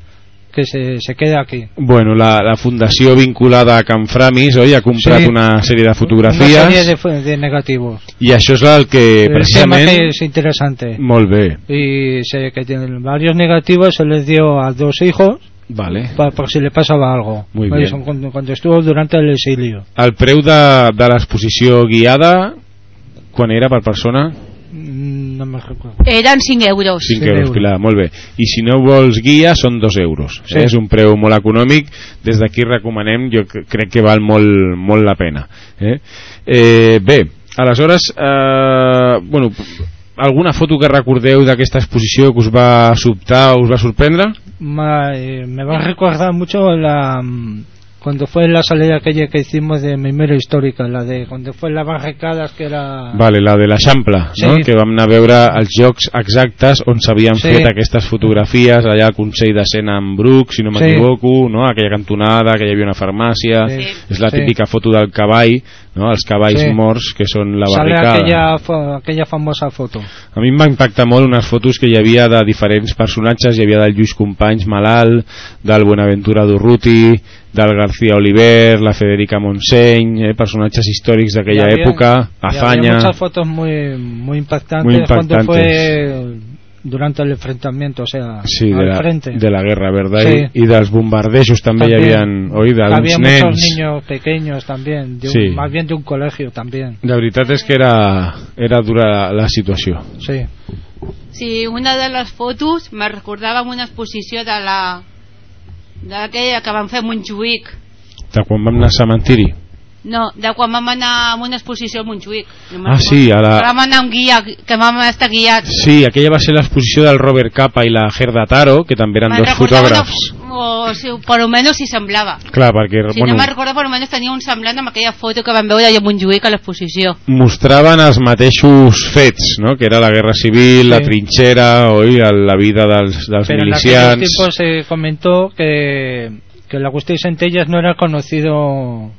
que se, se quede aquí. Bueno, la, la fundació vinculada a Can Framis, oi, ha comprat Sí. una sèrie de Una fotografies serie de, fu- de negativos. I això és el que El precisament... que es interesante. Molt bé, Y se, que tienen varios negativos se les dio a dos hijos vale. pa- por si le pasaba algo. Muy Pues bien. son Cuando, cuando estuvo durante el exilio. El preu de, de l'exposició guiada, quan era per persona? Mm, No me recuerdo. Eren 5 euros. 5 euros, Pilar, molt bé. I si no vols guia, són 2 euros. Sí. Eh? És un preu molt econòmic. Des d'aquí recomanem, jo cre- crec que val molt, molt la pena. Eh? Eh, bé, aleshores, eh, bueno, alguna foto que recordeu d'aquesta exposició que us va sobtar o us va sorprendre? Ma- eh, me va recordar mucho la cuando fue la salida aquella que hicimos de Memòria Històrica, la de cuando fue las barricadas que era... Vale, la de l'Eixample, Sí. no? que vam anar a veure els jocs exactes on s'havien Sí. fet aquestes fotografies, allà al Consell de Cent en Bruc, si no Sí. m'equivoco, no? aquella cantonada, que hi havia una farmàcia, Sí. és la Sí. típica foto del cavall, no? els cavalls Sí. morts, que són la Sale barricada. aquella, fo- aquella famosa foto. A mi em va impactar molt unes fotos que hi havia de diferents personatges, hi havia del Lluís Companys malalt, del Buenaventura Durruti, del García Oliver, la Federica Montseny, eh, personatges històrics d'aquella Y època, y había Azaña... muchas fotos muy, muy impactantes, Muy impactantes. fue durante el enfrentamiento, o sea, Sí, de al la, frente. de la guerra, ¿verdad? Sí. I, I dels bombardejos també, hi havia, oi, d'uns Había nens. muchos niños pequeños también, de un- Sí. más bien de un colegio también. La veritat és que era, era dura la, la situació. Sí. Sí, una de les fotos me recordava amb una exposició de la d'aquella que vam fer a Montjuïc De quan vam anar a cementiri. No, de quan vam anar a una exposició a Montjuïc. No Ah, sí, a la- vam anar amb guia que vam estar guiats. Sí, aquella va ser l'exposició del Robert Capa i la Gerda Taro, que també eren dos fotògrafs. una- o si, per almenys si semblava. Clar, perquè si bueno, no me'n recordo per almenys tenia un semblant amb aquella foto que vam veure allà a Montjuïc a l'exposició. Mostraven els mateixos fets, no? que era la guerra civil, la Sí. trinxera, oi, la vida dels, dels Pero en aquellos milicians... tiempos se comentó que, que el Agustín Centellas no era conocido.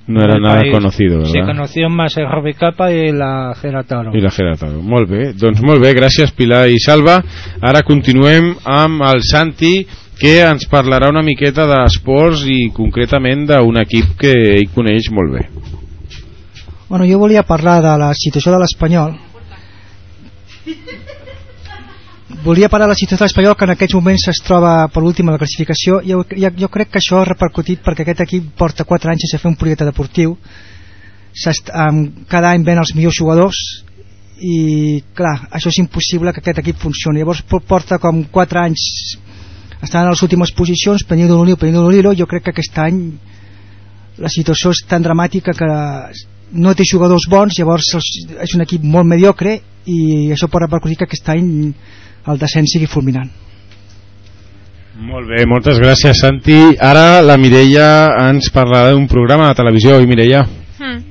No era nada país. conocido, Se ¿verdad? conoció más el Robe Capa y la Gerataro. I la Gerda Taro. Molt bé, doncs molt bé, gràcies Pilar i Salva. Ara continuem amb el Santi, que ens parlarà una miqueta d'esports i concretament d'un equip que ell coneix molt bé. Bueno, jo volia parlar de la situació de l'Espanyol. Volia parlar de la situació de l'Espanyol que en aquests moments es troba per últim a la classificació. Jo, jo, jo crec que això ha repercutit perquè aquest equip porta 4 anys sense fer un projecte deportiu. Cada any ven els millors jugadors i clar, això és impossible que aquest equip funcioni. Llavors por- porta com 4 anys estan en les últimes posicions, prenent un lío, prenent un lío. Jo crec que aquest any la situació és tan dramàtica que no té jugadors bons, llavors és un equip molt mediocre i això pot repercutir que aquest any el descens sigui fulminant. Molt bé, moltes gràcies Santi. Ara la Mireia ens parlarà d'un programa de televisió, oi Mireia? Hmm.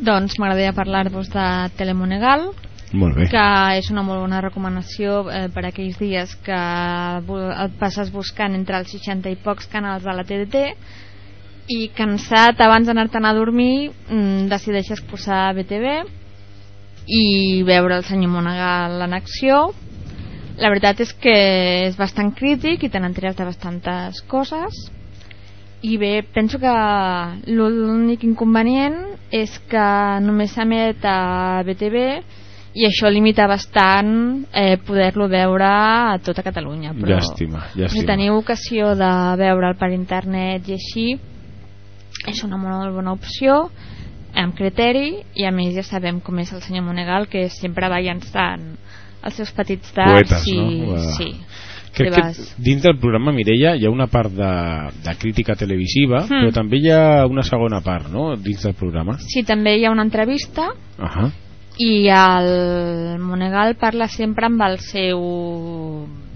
Doncs m'agradaria parlar-vos de Telemonegal, Molt bé. que és una molt bona recomanació eh, per aquells dies que et passes buscant entre els 60 i pocs canals de la TDT i cansat abans d'anar-te'n a dormir mm, decideixes posar BTV i veure el senyor Monegal en acció la veritat és que és bastant crític i te n'enteres de bastantes coses i bé, penso que l'únic inconvenient és que només s'emet a BTV i això limita bastant eh, poder-lo veure a tota Catalunya però Llàstima, si llàstima. teniu ocasió de veure'l per internet i així és una molt bona opció amb criteri i a més ja sabem com és el senyor Monegal que sempre va llançant els seus petits darts Poetes, i, no? Va. sí, Crec que dins del programa Mireia hi ha una part de, de crítica televisiva, Hmm. però també hi ha una segona part, no?, dins del programa. sí, també hi ha una entrevista Ahà. i el Monegal parla sempre amb el seu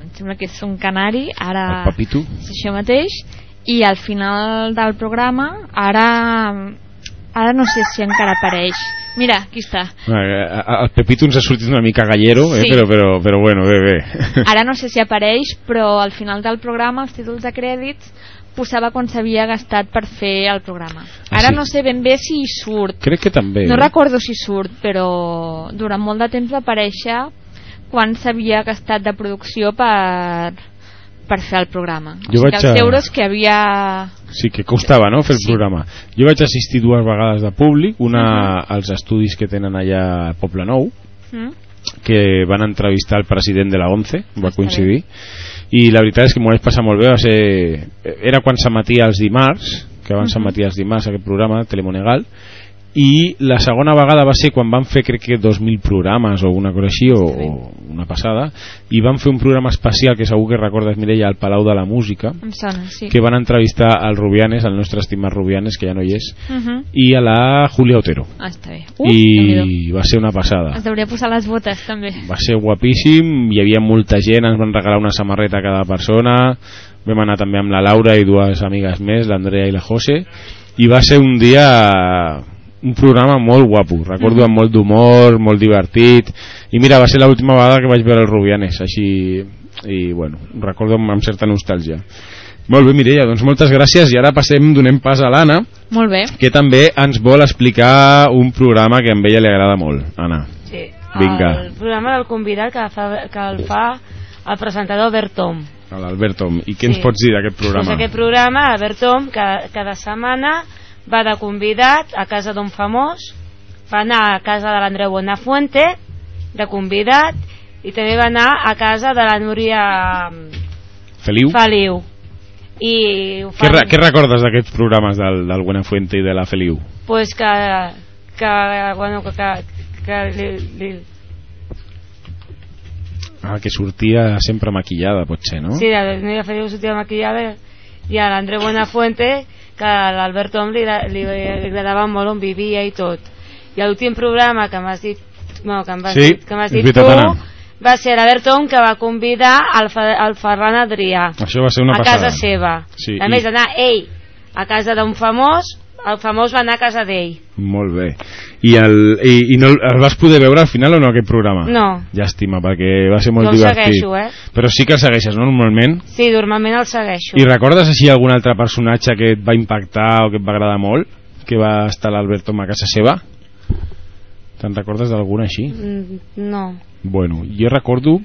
em sembla que és un canari ara El Papito. és això mateix i al final del programa ara ara no sé si encara apareix mira, aquí està Eh, El Pepito ens ha sortit una mica gallero, eh? Sí. però, però, però bueno, bé, bé. ara no sé si apareix però al final del programa els títols de crèdits posava quan s'havia gastat per fer el programa ara Ah, sí? no sé ben bé si hi surt Crec que també. no eh? recordo si surt però durant molt de temps va aparèixer quan s'havia gastat de producció per, per fer el programa o Jo sigui, vaig els a- euros que havia Sí, que costava, no?, fer el programa. Jo vaig assistir dues vegades de públic, una als estudis que tenen allà a Poble Nou, mm? que van entrevistar el president de la ONCE, va coincidir, i la veritat és que m'ho vaig passar molt bé, va ser... era quan s'emetia els dimarts, que van s'emetia els dimarts aquest programa, Telemonegal, i la segona vegada va ser quan van fer crec que 2.000 programes o una cosa així o, o una passada i van fer un programa especial que segur que recordes Mireia al Palau de la Música sona, sí. que van entrevistar al Rubianes, el nostre estimat Rubianes que ja no hi és Mhm. i a la Julia Otero. Ah, està bé. Uh, i va ser una passada. Es deuria posar les botes també. Va ser guapíssim, hi havia molta gent, ens van regalar una samarreta a cada persona, vam anar també amb la Laura i dues amigues més, l'Andrea i la Jose, i va ser un dia un programa molt guapo, recordo amb molt d'humor, molt divertit, i mira, va ser l'última vegada que vaig veure el Rubianes, així, i bueno, recordo amb, amb certa nostàlgia. Molt bé, Mireia, doncs moltes gràcies, i ara passem, donem pas a l'Anna, molt bé que també ens vol explicar un programa que a ella li agrada molt. Anna. Sí. Vinga. El programa del convidat que, fa, que el fa el presentador Albert Tom. L'Albert Tom. I què Sí. ens pots dir d'aquest programa? Pues aquest programa, Albert Tom, cada, cada setmana va de convidat a casa d'un famós, va anar a casa de l'Andreu Bonafuente, de convidat, i també va anar a casa de la Núria Feliu? Feliu i Què, fan, re- què recordes d'aquests programes del, del Buenafuente i de la Feliu? pues que, que bueno que, que, que li, li, Ah, que sortia sempre maquillada, potser, no? Sí, la Núria Feliu sortia maquillada i a l'André Buenafuente que a l'Albert Tom li, li, li agradava molt on vivia i tot i l'últim programa que m'has dit bueno, que em vas Sí, dir, que m'has dit tu Anna. va ser l'Albert Tom que va convidar el, Fa, el Ferran Adrià Això va ser una a passada. casa seva Sí, a i- més d'anar ell a casa d'un famós el famós va anar a casa d'ell Molt bé. I, el, i, i no, el vas poder veure al final o no, aquest programa? No. Llàstima, perquè va ser molt No divertit. segueixo, eh? Però sí que el segueixes, no, normalment? sí, normalment el segueixo I recordes així algun altre personatge que et va impactar o que et va agradar molt? Que va estar l'Alberto a casa seva? Te'n recordes d'algun així? Mm, no Bueno, jo recordo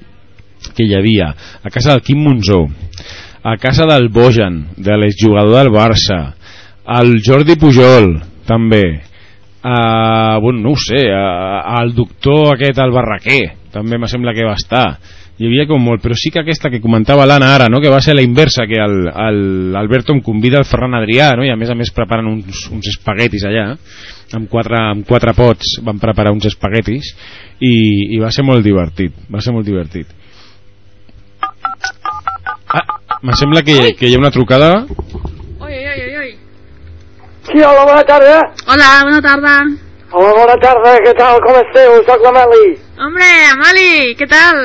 que hi havia a casa del Quim Monzó, a casa del Bojan, de l'exjugador del Barça, el Jordi Pujol, també, a, bueno, no ho sé, a, al doctor aquest, al Barraquer, també me sembla que va estar. Hi havia com molt, però sí que aquesta que comentava l'Anna ara, no? que va ser la inversa, que el, el Alberto em convida al Ferran Adrià, no? i a més a més preparen uns, uns espaguetis allà, amb quatre, amb quatre pots van preparar uns espaguetis, i, i va ser molt divertit, va ser molt divertit. Ah, me sembla que, que hi ha una trucada oi, oi, oi. Sí, hola, bona tarda. Hola, bona tarda. Hola, bona tarda, què tal, com esteu? Soc la Meli. Hombre, Amali, què tal?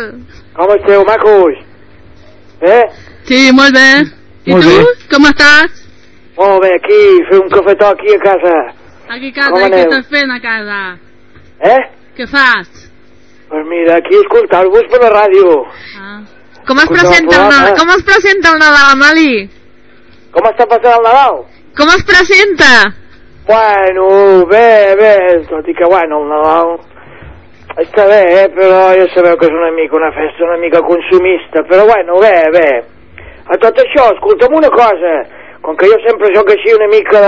Com esteu, macos? Eh? Sí, molt bé. I Molt tu? bé. Com estàs? Molt bé, aquí, fer un cafetó aquí a casa. Aquí a casa, què estàs fent a casa? Eh? Què fas? Pues mira, aquí escoltar-vos per la ràdio. Com es, Escolta, presenta el. Nadal? com es presenta el Nadal, Amali? Com està passant el Nadal? Com es presenta? Bueno, bé, bé, tot i que, bueno, el Nadal està bé, eh? però ja sabeu que és una mica una festa una mica consumista, però bueno, bé, bé. A tot això, escolta'm una cosa, com que jo sempre sóc així una mica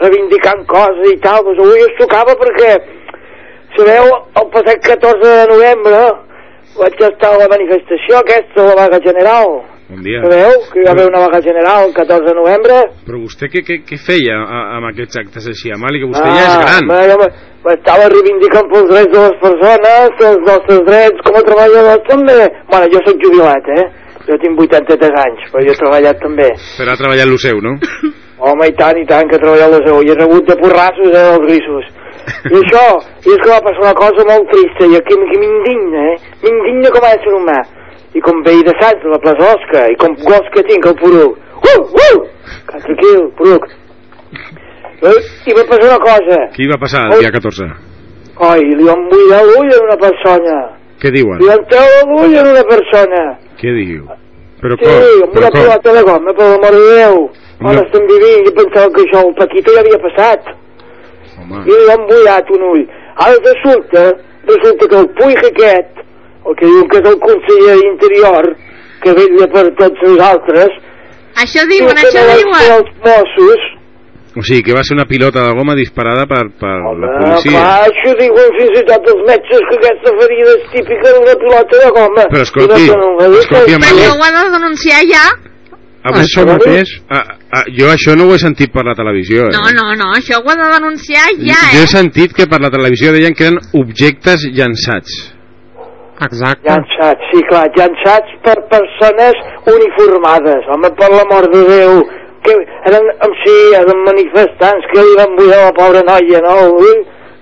reivindicant coses i tal, doncs avui us tocava perquè, sabeu, el passat 14 de novembre vaig estar a la manifestació aquesta, la vaga general. Bon dia. Sabeu que hi va haver una vaga general el 14 de novembre? Però vostè què, què, què feia a- amb aquests actes així, Amali? Que vostè ja és gran. m- M'estava reivindicant pels drets de les persones, els nostres drets com a treballadors també. Bueno, jo sóc jubilat, eh? Jo tinc 83 anys, però jo he treballat també. Però ha treballat lo seu, no? Home, i tant, i tant, que he treballat la seu. I he rebut de porrassos, eh, dels grisos. I això, i és que va passar una cosa molt trista, i aquí que m'indigna, eh? M'indigna com a ésser humà. I com veí de Sants, la plaça Osca, i com gos que tinc, el poruc. Uh, uh! Que tranquil, poruc. I va passar una cosa. Què hi va passar el dia 14? Coi, li van buidar l'ull a una persona. Què diuen? Li van treure l'ull a una persona. Què diu? Però Sí, com? amb Però una com? pilota de goma, per l'amor de Déu. Ara estem vivint, jo pensava que això el Paquito ja havia passat. Home. I li han bullat un ull. Ara resulta, resulta que el Puig aquest, el que diu que és el conseller d'Interior, que vetlla per tots nosaltres, Això diu diuen, això no diuen. els Mossos, O sigui, que va ser una pilota de goma disparada per, per la Ah, policia. clar, això diuen fins i tot els metges que aquesta ferida és típica d'una pilota de goma. Però escolti, no la escolti, Però Amali, això ho ha de denunciar ja. a vostè, Això mateix. a, a, jo això no ho he sentit per la televisió. Eh? No, no, no, això ho ha de denunciar ja, Jo eh? he sentit que per la televisió deien que eren objectes llançats. Exacte. Llançats, sí, clar, llançats per persones uniformades. Home, per l'amor de Déu, que eren, em sí, eren manifestants que li van buidar la pobra noia, no? Ui,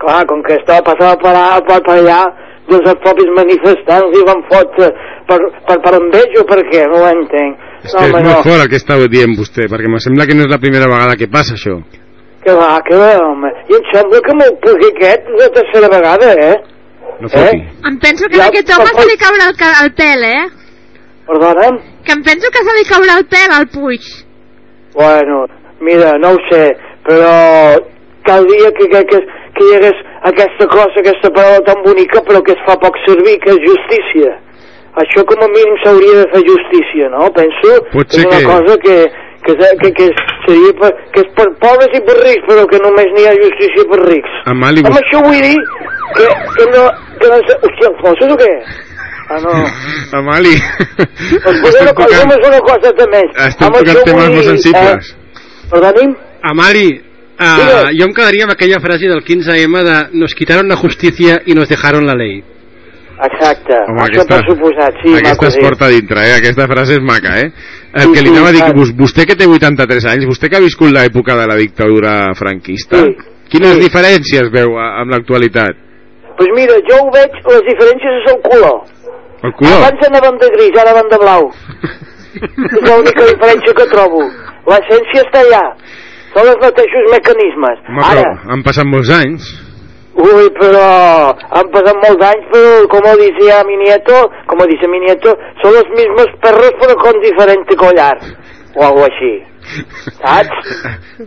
clar, com que estava passant per, per, per allà, doncs els propis manifestants li van fotre per, per, per enveig o per què? No ho entenc. És No, que és home, molt no. fort el que estava dient vostè, perquè em sembla que no és la primera vegada que passa això. Que va, que va, home. I em sembla que el puc aquest la tercera vegada, eh? No foti. Em penso que Ja, a aquest home se li caurà el, ca- el pèl, eh? Perdona'm? Que em penso que se li caurà el pèl al Puig. Bueno, mira, no ho sé, però caldria que, que, que, que hi hagués aquesta cosa, aquesta paraula tan bonica, però que es fa poc servir, que és justícia. Això com a mínim s'hauria de fer justícia, no? Penso Pot que és una que- cosa que, que, que, que seria per, que és per pobres i per rics, però que només n'hi ha justícia per rics. Amali, Amb vostè... això vull dir que, que no... Que no sé, hòstia, els Mossos o què? Ah, no. Amali, Pues una cosa, només una cosa també. estem Amb tocant temes molt sensibles. Eh, perdoni'm? Amali, ah, Digues. jo em quedaria amb aquella frase del 15M de nos quitaron la justicia y nos dejaron la ley. Exacte, Home, això per suposat, sí, aquesta es sí. porta dintre, eh? Aquesta frase és maca, eh? El Sí, que li sí, anava a dir, vostè que té 83 anys, vostè que ha viscut l'època de la dictadura franquista, Sí, quines diferències veu amb l'actualitat? Doncs mira, jo ho veig, les diferències és el color. El color? Abans anàvem de gris, ara van de blau. és l'única diferència que trobo. L'essència està allà. Són els mateixos mecanismes. Home, Ara, han passat molts anys. Uy, però han passat molts anys, però como decía mi nieto, como dice mi nieto, son los mismos perros pero con diferente collar. O algo així. Saps?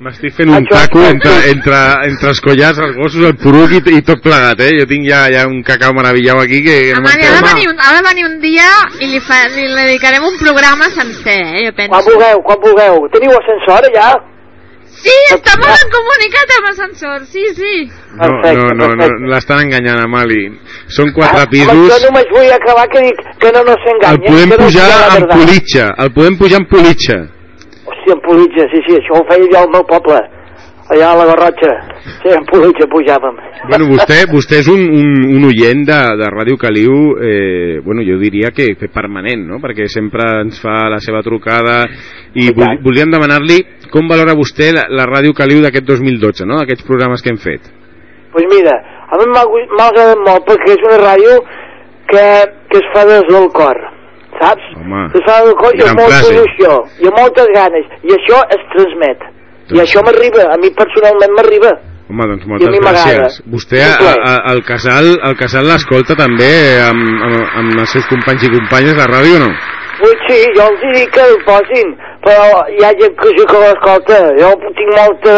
M'estic fent un taco entre, entre, entre els collars, els gossos, el poruc i, i tot plegat, eh? Jo tinc ja, ja un cacau meravillau aquí que... no Amali, ha m'entero. de, venir un, ha de venir un dia i li, fa, li dedicarem un programa sencer, eh, jo penso. Quan vulgueu, quan vulgueu. Teniu ascensor allà? Sí, està molt comunicat amb ascensor, sí, sí. No, no, no, no, l'estan enganyant a Mali. Són quatre Amb pisos, això només vull acabar que dic que no, no el s'enganyen. podem no pujar la amb politxa, el podem pujar amb politxa. Hòstia, en Politja, sí, sí, això ho feia jo al meu poble. Allà a la Garrotxa. Sí, en Politja pujàvem. Bueno, vostè, vostè és un, un, un oient de, de Ràdio Caliu, eh, bueno, jo diria que, que permanent, no? Perquè sempre ens fa la seva trucada i vol, volíem demanar-li com valora vostè la, la Ràdio Caliu d'aquest 2012, no? Aquests programes que hem fet. Doncs pues mira, a mi m'ha agradat molt perquè és una ràdio que, que es fa des del cor, saps? Home, fa des del cor i amb molta il·lusió, i amb moltes ganes, i això es transmet. I això m'arriba, a mi personalment m'arriba. Home, doncs I a moltes gràcies. Vostè a, a, el casal, el casal l'escolta també amb, amb, amb els seus companys i companyes de ràdio o no? Ui, sí, jo els dic que el posin, però hi ha gent que sí que l'escolta. Jo tinc molta,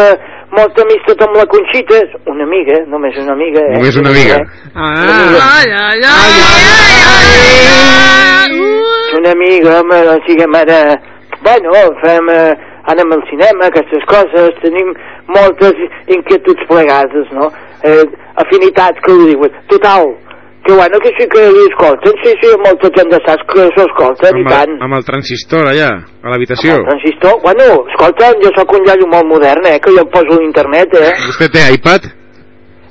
molta amistat amb la Conxita, una amiga, només una amiga. Eh? Només una amiga. Una amiga, home, doncs siguem ara... Bueno, fem... Eh, anem al cinema, aquestes coses, tenim moltes inquietuds plegades, no? Eh, afinitats, que ho diuen. Total, que bueno, que sí que li escolten, sí, sí, molta gent de saps que s'ho escolten, i Amb tant. el, amb el transistor allà, a l'habitació. Transistor? Bueno, escolta, jo sóc un iaio molt modern, eh, que jo em poso a internet, eh? Vostè té iPad?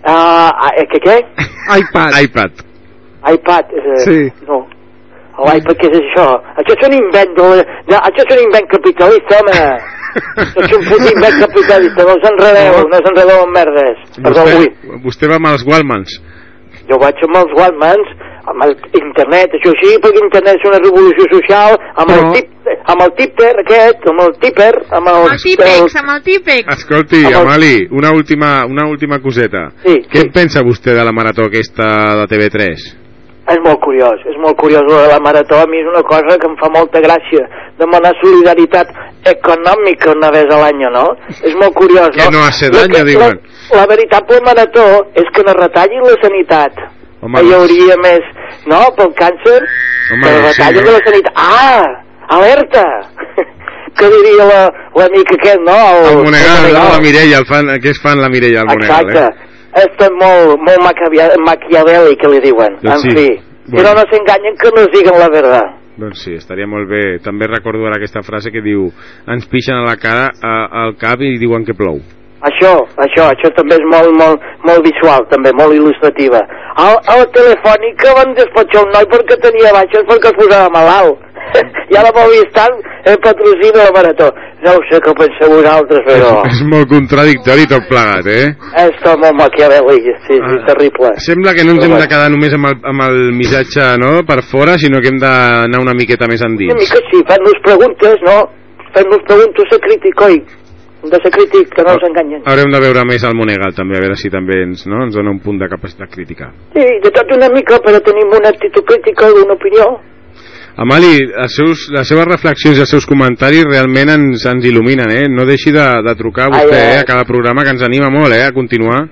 Uh, eh, què, què? iPad. iPad. iPad? Eh, Sí. No. L'iPad, què és això? Això és un invent, de, de, això és un invent capitalista, home. això és un puto invent capitalista, no us enredeu, no us enredeu amb merdes. Perdó. Vostè, vostè va amb els Wallmans. Jo vaig amb els Walkmans, amb el internet, això sí, perquè internet és una revolució social, amb el Però- tip, amb el tipper aquest, amb el tipper, amb el... Amb el típex, amb el típex. Escolti, Amali, una última, una última coseta. Sí, Què en pensa vostè de la marató aquesta de TV3? És molt curiós, és molt curiós la marató, a mi és una cosa que em fa molta gràcia, demanar solidaritat econòmica una vegada a l'any, no? És molt curiós, no? Que no hace daño, que- diuen. La, la veritable marató és que no retallin la sanitat. Home, hi doncs- hauria més, no?, pel càncer, Home, que doncs sí, retallin no? la sanitat. Ah, alerta! que diria la- l'amic aquest, no? El Monegal, el no? La Mireia, el fan, què és fan la Mireia, el Monegal, Exacte. eh? Està molt, molt macabia- maquiavèlic, que li diuen. Doncs en sí. fi. Bueno. Però no s'enganyen que no es diguen la verdad. Doncs sí, estaria molt bé. També recordo ara aquesta frase que diu ens pixen a la cara, a, al cap i diuen que plou. Això, això, això també és molt, molt, molt visual, també, molt il·lustrativa. A, a la telefònica van despatxar un noi perquè tenia baixes perquè es posava malalt. I ara Movistar eh, patrocina la marató. No ho sé què penseu vosaltres, però És, és molt contradictori tot plegat, eh? està molt maquiavèlic, sí, sí, terrible. Sembla que no ens hem de quedar només amb el, amb el missatge no, per fora, sinó que hem d'anar una miqueta més Una endins. mica sí, fent-nos preguntes, no? Fent-nos preguntes, ser crític, oi? De ser crític, que no ens enganyen. Haurem de veure més al Monegal també, a veure si també ens, no, ens dona un punt de capacitat crítica. Sí, de tot una mica, però tenim una actitud crítica, una opinió. Amali, els seus, les seves reflexions i els seus comentaris realment ens, ens il·luminen, eh? No deixi de, de trucar a vostè Ai, eh, a cada programa que ens anima molt, eh, a continuar.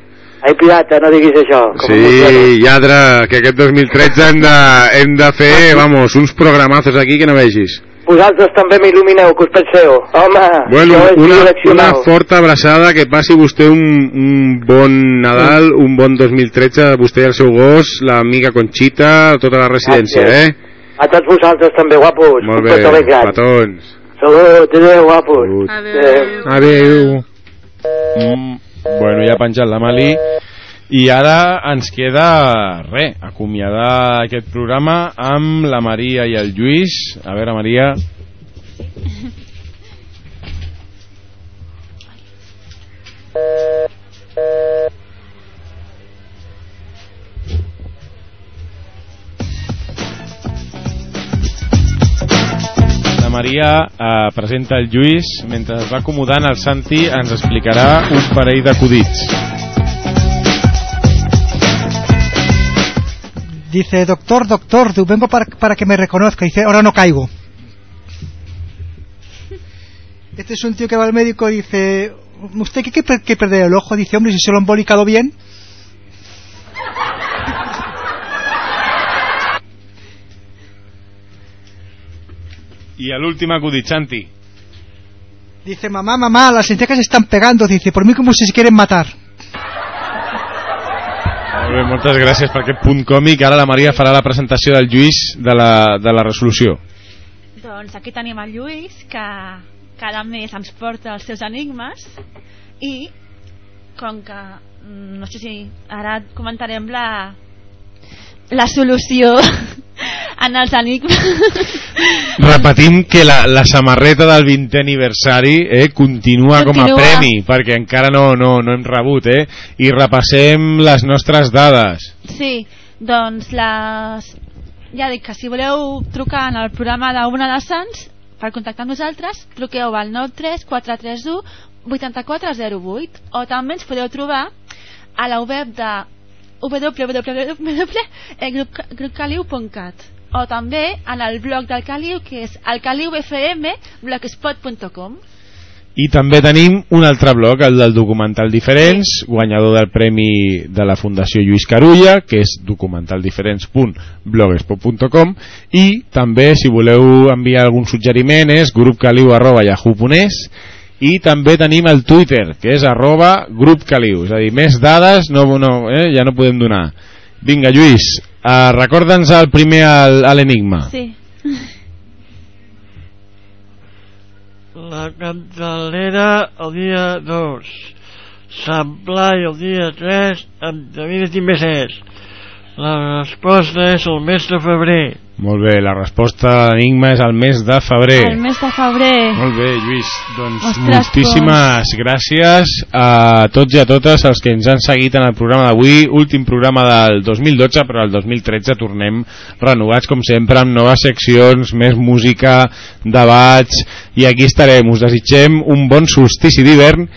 Ai, pirata, no diguis això. com. Sí, lladre, que aquest 2013 hem de, hem de fer, vamos, uns programazos aquí que no vegis. Vosaltres també m'il·lumineu, que us penseu? Home, Bueno, una, una forta abraçada, que passi vostè un, un bon Nadal, un bon 2013, vostè i el seu gos, l'amiga Conxita, tota la residència, Gràcies. eh? A tots vosaltres també, guapos. Molt bé, petons. Salut, adéu, guapos. Adéu. Adéu. Mm, bueno, ja ha penjat la Mali i ara ens queda res, acomiadar aquest programa amb la Maria i el Lluís. A veure, Maria... La Maria eh, presenta el Lluís. Mentre es va acomodant el Santi ens explicarà un parell d'acudits Dice, doctor, doctor, vengo para, para que me reconozca. Dice, ahora no caigo. Este es un tío que va al médico y dice, ¿usted qué que, que perder el ojo? Dice, hombre, si se lo han embolicado bien. i a l'últim acudit, Santi Dice, mamá, mamá, las lentejas se están pegando. Dice, por mí como si se quieren matar. Bé, moltes gràcies per aquest punt còmic. Ara la Maria farà la presentació del Lluís de la, de la resolució. Doncs aquí tenim el Lluís, que cada mes ens porta els seus enigmes i com que mm, no sé si ara comentarem la la solució en els enigmes Repetim que la, la samarreta del 20è aniversari eh, continua, com a Continua. premi perquè encara no, no, no hem rebut eh? i repassem les nostres dades Sí, doncs les... Ja dic que si voleu trucar en el programa d'Una de Sants per contactar amb nosaltres, truqueu al 93 431 8408 o també ens podeu trobar a la web de www.grupcaliu.cat o també en el blog del Caliu que és alcaliufm.blogspot.com I també tenim un altre bloc, el del documental Diferents, guanyador del premi de la Fundació Lluís Carulla, que és documentaldiferents.blogspot.com i també, si voleu enviar algun suggeriment, és grupcaliu.yahoo.es i també tenim el Twitter, que és arroba grupcaliu, és a dir, més dades no, no, eh, ja no podem donar. Vinga, Lluís, eh, recorda'ns el primer a l'enigma. Sí. La candelera el dia 2, Sant Blai el dia 3, amb David i Mesès. La resposta és el mes de febrer. Molt bé, la resposta a l'enigma és el mes de febrer. El mes de febrer. Molt bé, Lluís. Doncs Ostres, moltíssimes gràcies a tots i a totes els que ens han seguit en el programa d'avui, últim programa del 2012, però el 2013 tornem renovats com sempre amb noves seccions, més música, debats i aquí estarem. Us desitgem un bon solstici d'hivern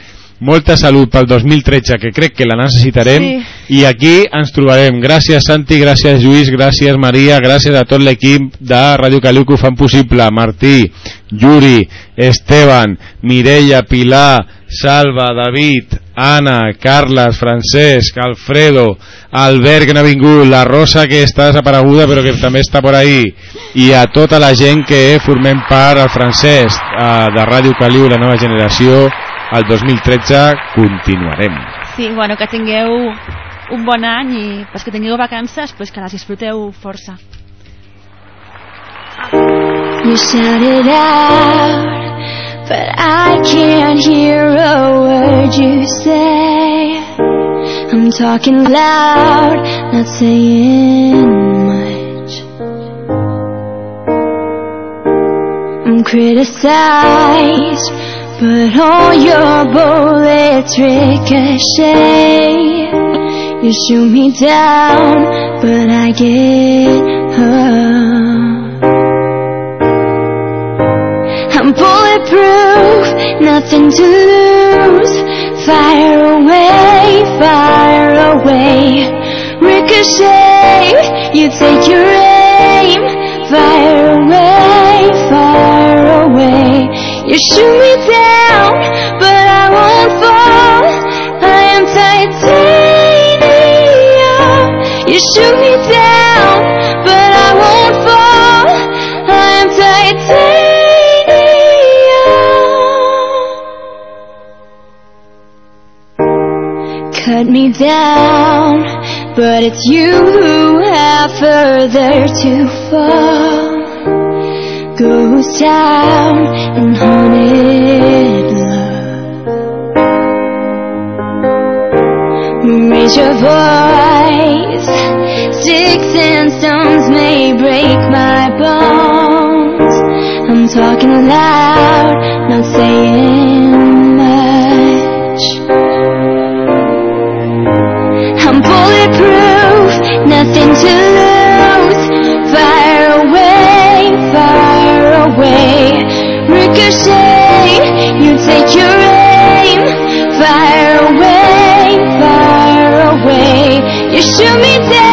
molta salut pel 2013 que crec que la necessitarem. Sí. i aquí ens trobarem. Gràcies Santi, gràcies Lluís, gràcies Maria gràcies a tot l'equip de Ràdio Caliu que ho fan possible, Martí Yuri, Esteban Mireia, Pilar, Salva David, Anna, Carles Francesc, Alfredo Albert que no ha vingut, la Rosa que està desapareguda però que també està por ahí. I a tota la gent que formem part el Francesc eh, de Ràdio Caliu, la nova generació el 2013 continuarem Sí, bueno, que tingueu un bon any i pues, que tingueu vacances, pues, que les disfruteu força. You shout it out, but I can't hear a word you say. I'm talking loud, not saying much. I'm criticized, but all your bullets ricochet. You shoot me down, but I get up. I'm bulletproof, nothing to lose. Fire away, fire away. Ricochet, you take your aim. Fire You shoot me down, but I won't fall. I am titanium. You shoot me down, but I won't fall. I am titanium. Cut me down, but it's you who have further to fall. Goes down in haunted love. Raise your voice. Sticks and stones may break my bones. I'm talking loud, not saying much. I'm bulletproof, nothing to lose. Your aim. Fire away, fire away. You shoot me down,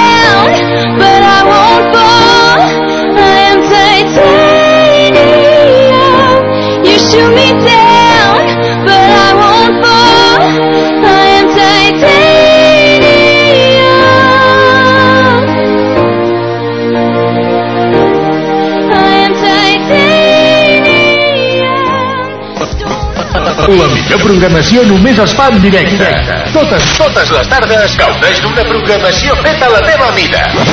La millor programació només es fa en directe. Totes, totes les tardes gaudeix d'una programació feta a la teva mida.